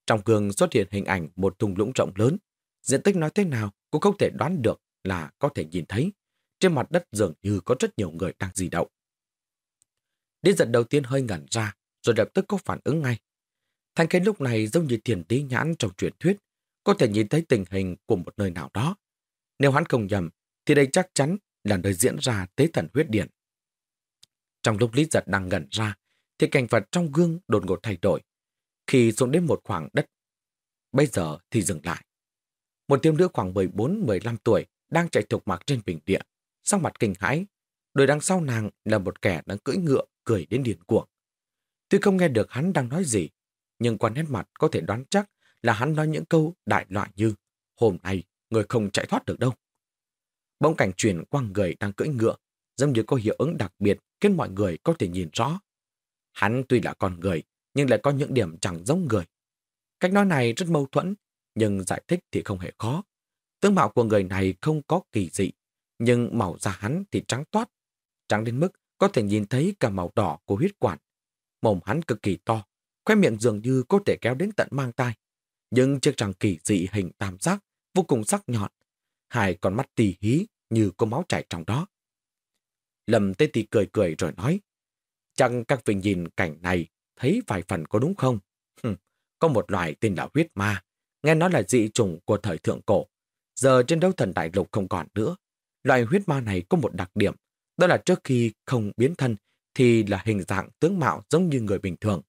Trong gương xuất hiện hình ảnh một thùng lũng rộng lớn, diện tích nói thế nào cũng không thể đoán được là có thể nhìn thấy. Trên mặt đất dường như có rất nhiều người đang di động. đi giật đầu tiên hơi ngẩn ra, rồi lập tức có phản ứng ngay. Thanh khế lúc này giống như thiền tí nhãn trong truyền thuyết, có thể nhìn thấy tình hình của một nơi nào đó. Nếu hắn không nhầm, thì đây chắc chắn là nơi diễn ra tế thần huyết điện. Trong lúc Lý Giật đang ngẩn ra, thì cảnh vật trong gương đột ngột thay đổi. Khi xuống đến một khoảng đất, bây giờ thì dừng lại. Một thiếu nữ khoảng 14-15 tuổi đang chạy thục mặc trên bình địa, sắc mặt kinh hãi. Đôi đằng sau nàng là một kẻ đang cưỡi ngựa cười đến điên cuồng. Tuy không nghe được hắn đang nói gì, nhưng quan nét mặt có thể đoán chắc là hắn nói những câu đại loại như hôm nay người không chạy thoát được đâu. Bỗng cảnh truyền qua người đang cưỡi ngựa, giống như có hiệu ứng đặc biệt khiến mọi người có thể nhìn rõ. Hắn tuy là con người, nhưng lại có những điểm chẳng giống người. Cách nói này rất mâu thuẫn, nhưng giải thích thì không hề khó. Tướng mạo của người này không có kỳ dị, nhưng màu da hắn thì trắng toát. Trắng đến mức có thể nhìn thấy cả màu đỏ của huyết quản. Mồm hắn cực kỳ to, khoe miệng dường như có thể kéo đến tận mang tai. Nhưng chiếc răng kỳ dị hình tam giác, vô cùng sắc nhọn. Hai con mắt tì hí như có máu chảy trong đó. Lâm Tê Tì cười cười rồi nói, chẳng các vị nhìn cảnh này thấy vài phần có đúng không? Hừm, có một loài tên là huyết ma, nghe nói là dị chủng của thời thượng cổ. Giờ trên đấu thần đại lục không còn nữa. Loài huyết ma này có một đặc điểm, đó là trước khi không biến thân thì là hình dạng tướng mạo giống như người bình thường.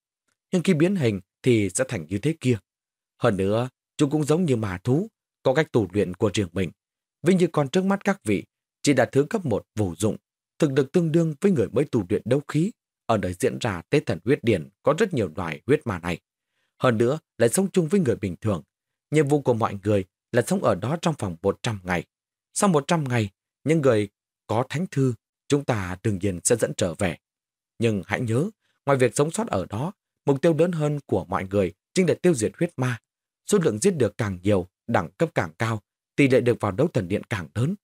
Nhưng khi biến hình thì sẽ thành như thế kia. Hơn nữa, chúng cũng giống như mà thú, có cách tù luyện của riêng mình. Vì như còn trước mắt các vị, chỉ đạt thứ cấp một vô dụng, thực lực tương đương với người mới tù luyện đấu khí. Ở nơi diễn ra tế thần huyết điển có rất nhiều loài huyết ma này. Hơn nữa, lại sống chung với người bình thường. Nhiệm vụ của mọi người là sống ở đó trong vòng 100 ngày. Sau 100 ngày, những người có thánh thư, chúng ta đương nhiên sẽ dẫn trở về. Nhưng hãy nhớ, ngoài việc sống sót ở đó, mục tiêu lớn hơn của mọi người chính là tiêu diệt huyết ma. Số lượng giết được càng nhiều, đẳng cấp càng cao, tỷ lệ được vào đấu thần điện càng lớn.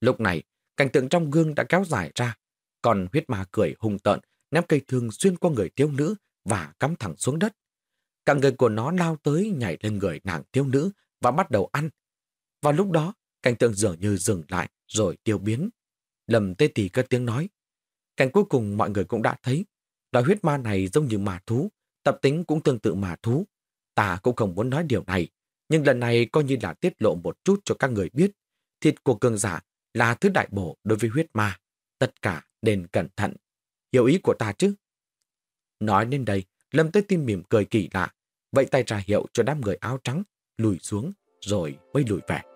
Lúc này, cảnh tượng trong gương đã kéo dài ra, còn huyết ma cười hung tợn, ném cây thương xuyên qua người thiếu nữ và cắm thẳng xuống đất. Cả người của nó lao tới nhảy lên người nàng thiếu nữ và bắt đầu ăn. Vào lúc đó, cảnh tượng dường như dừng lại rồi tiêu biến. Lâm tê Tì cất tiếng nói. Cảnh cuối cùng mọi người cũng đã thấy. Loại huyết ma này giống như ma thú, tập tính cũng tương tự ma thú. Ta cũng không muốn nói điều này, nhưng lần này coi như là tiết lộ một chút cho các người biết. Thịt của cường giả là thứ đại bổ đối với huyết ma. Tất cả nên cẩn thận. Hiểu ý của ta chứ? Nói đến đây, Lâm tới Tim mỉm cười kỳ lạ, vậy tay ra hiệu cho đám người áo trắng, lùi xuống rồi mới lùi về.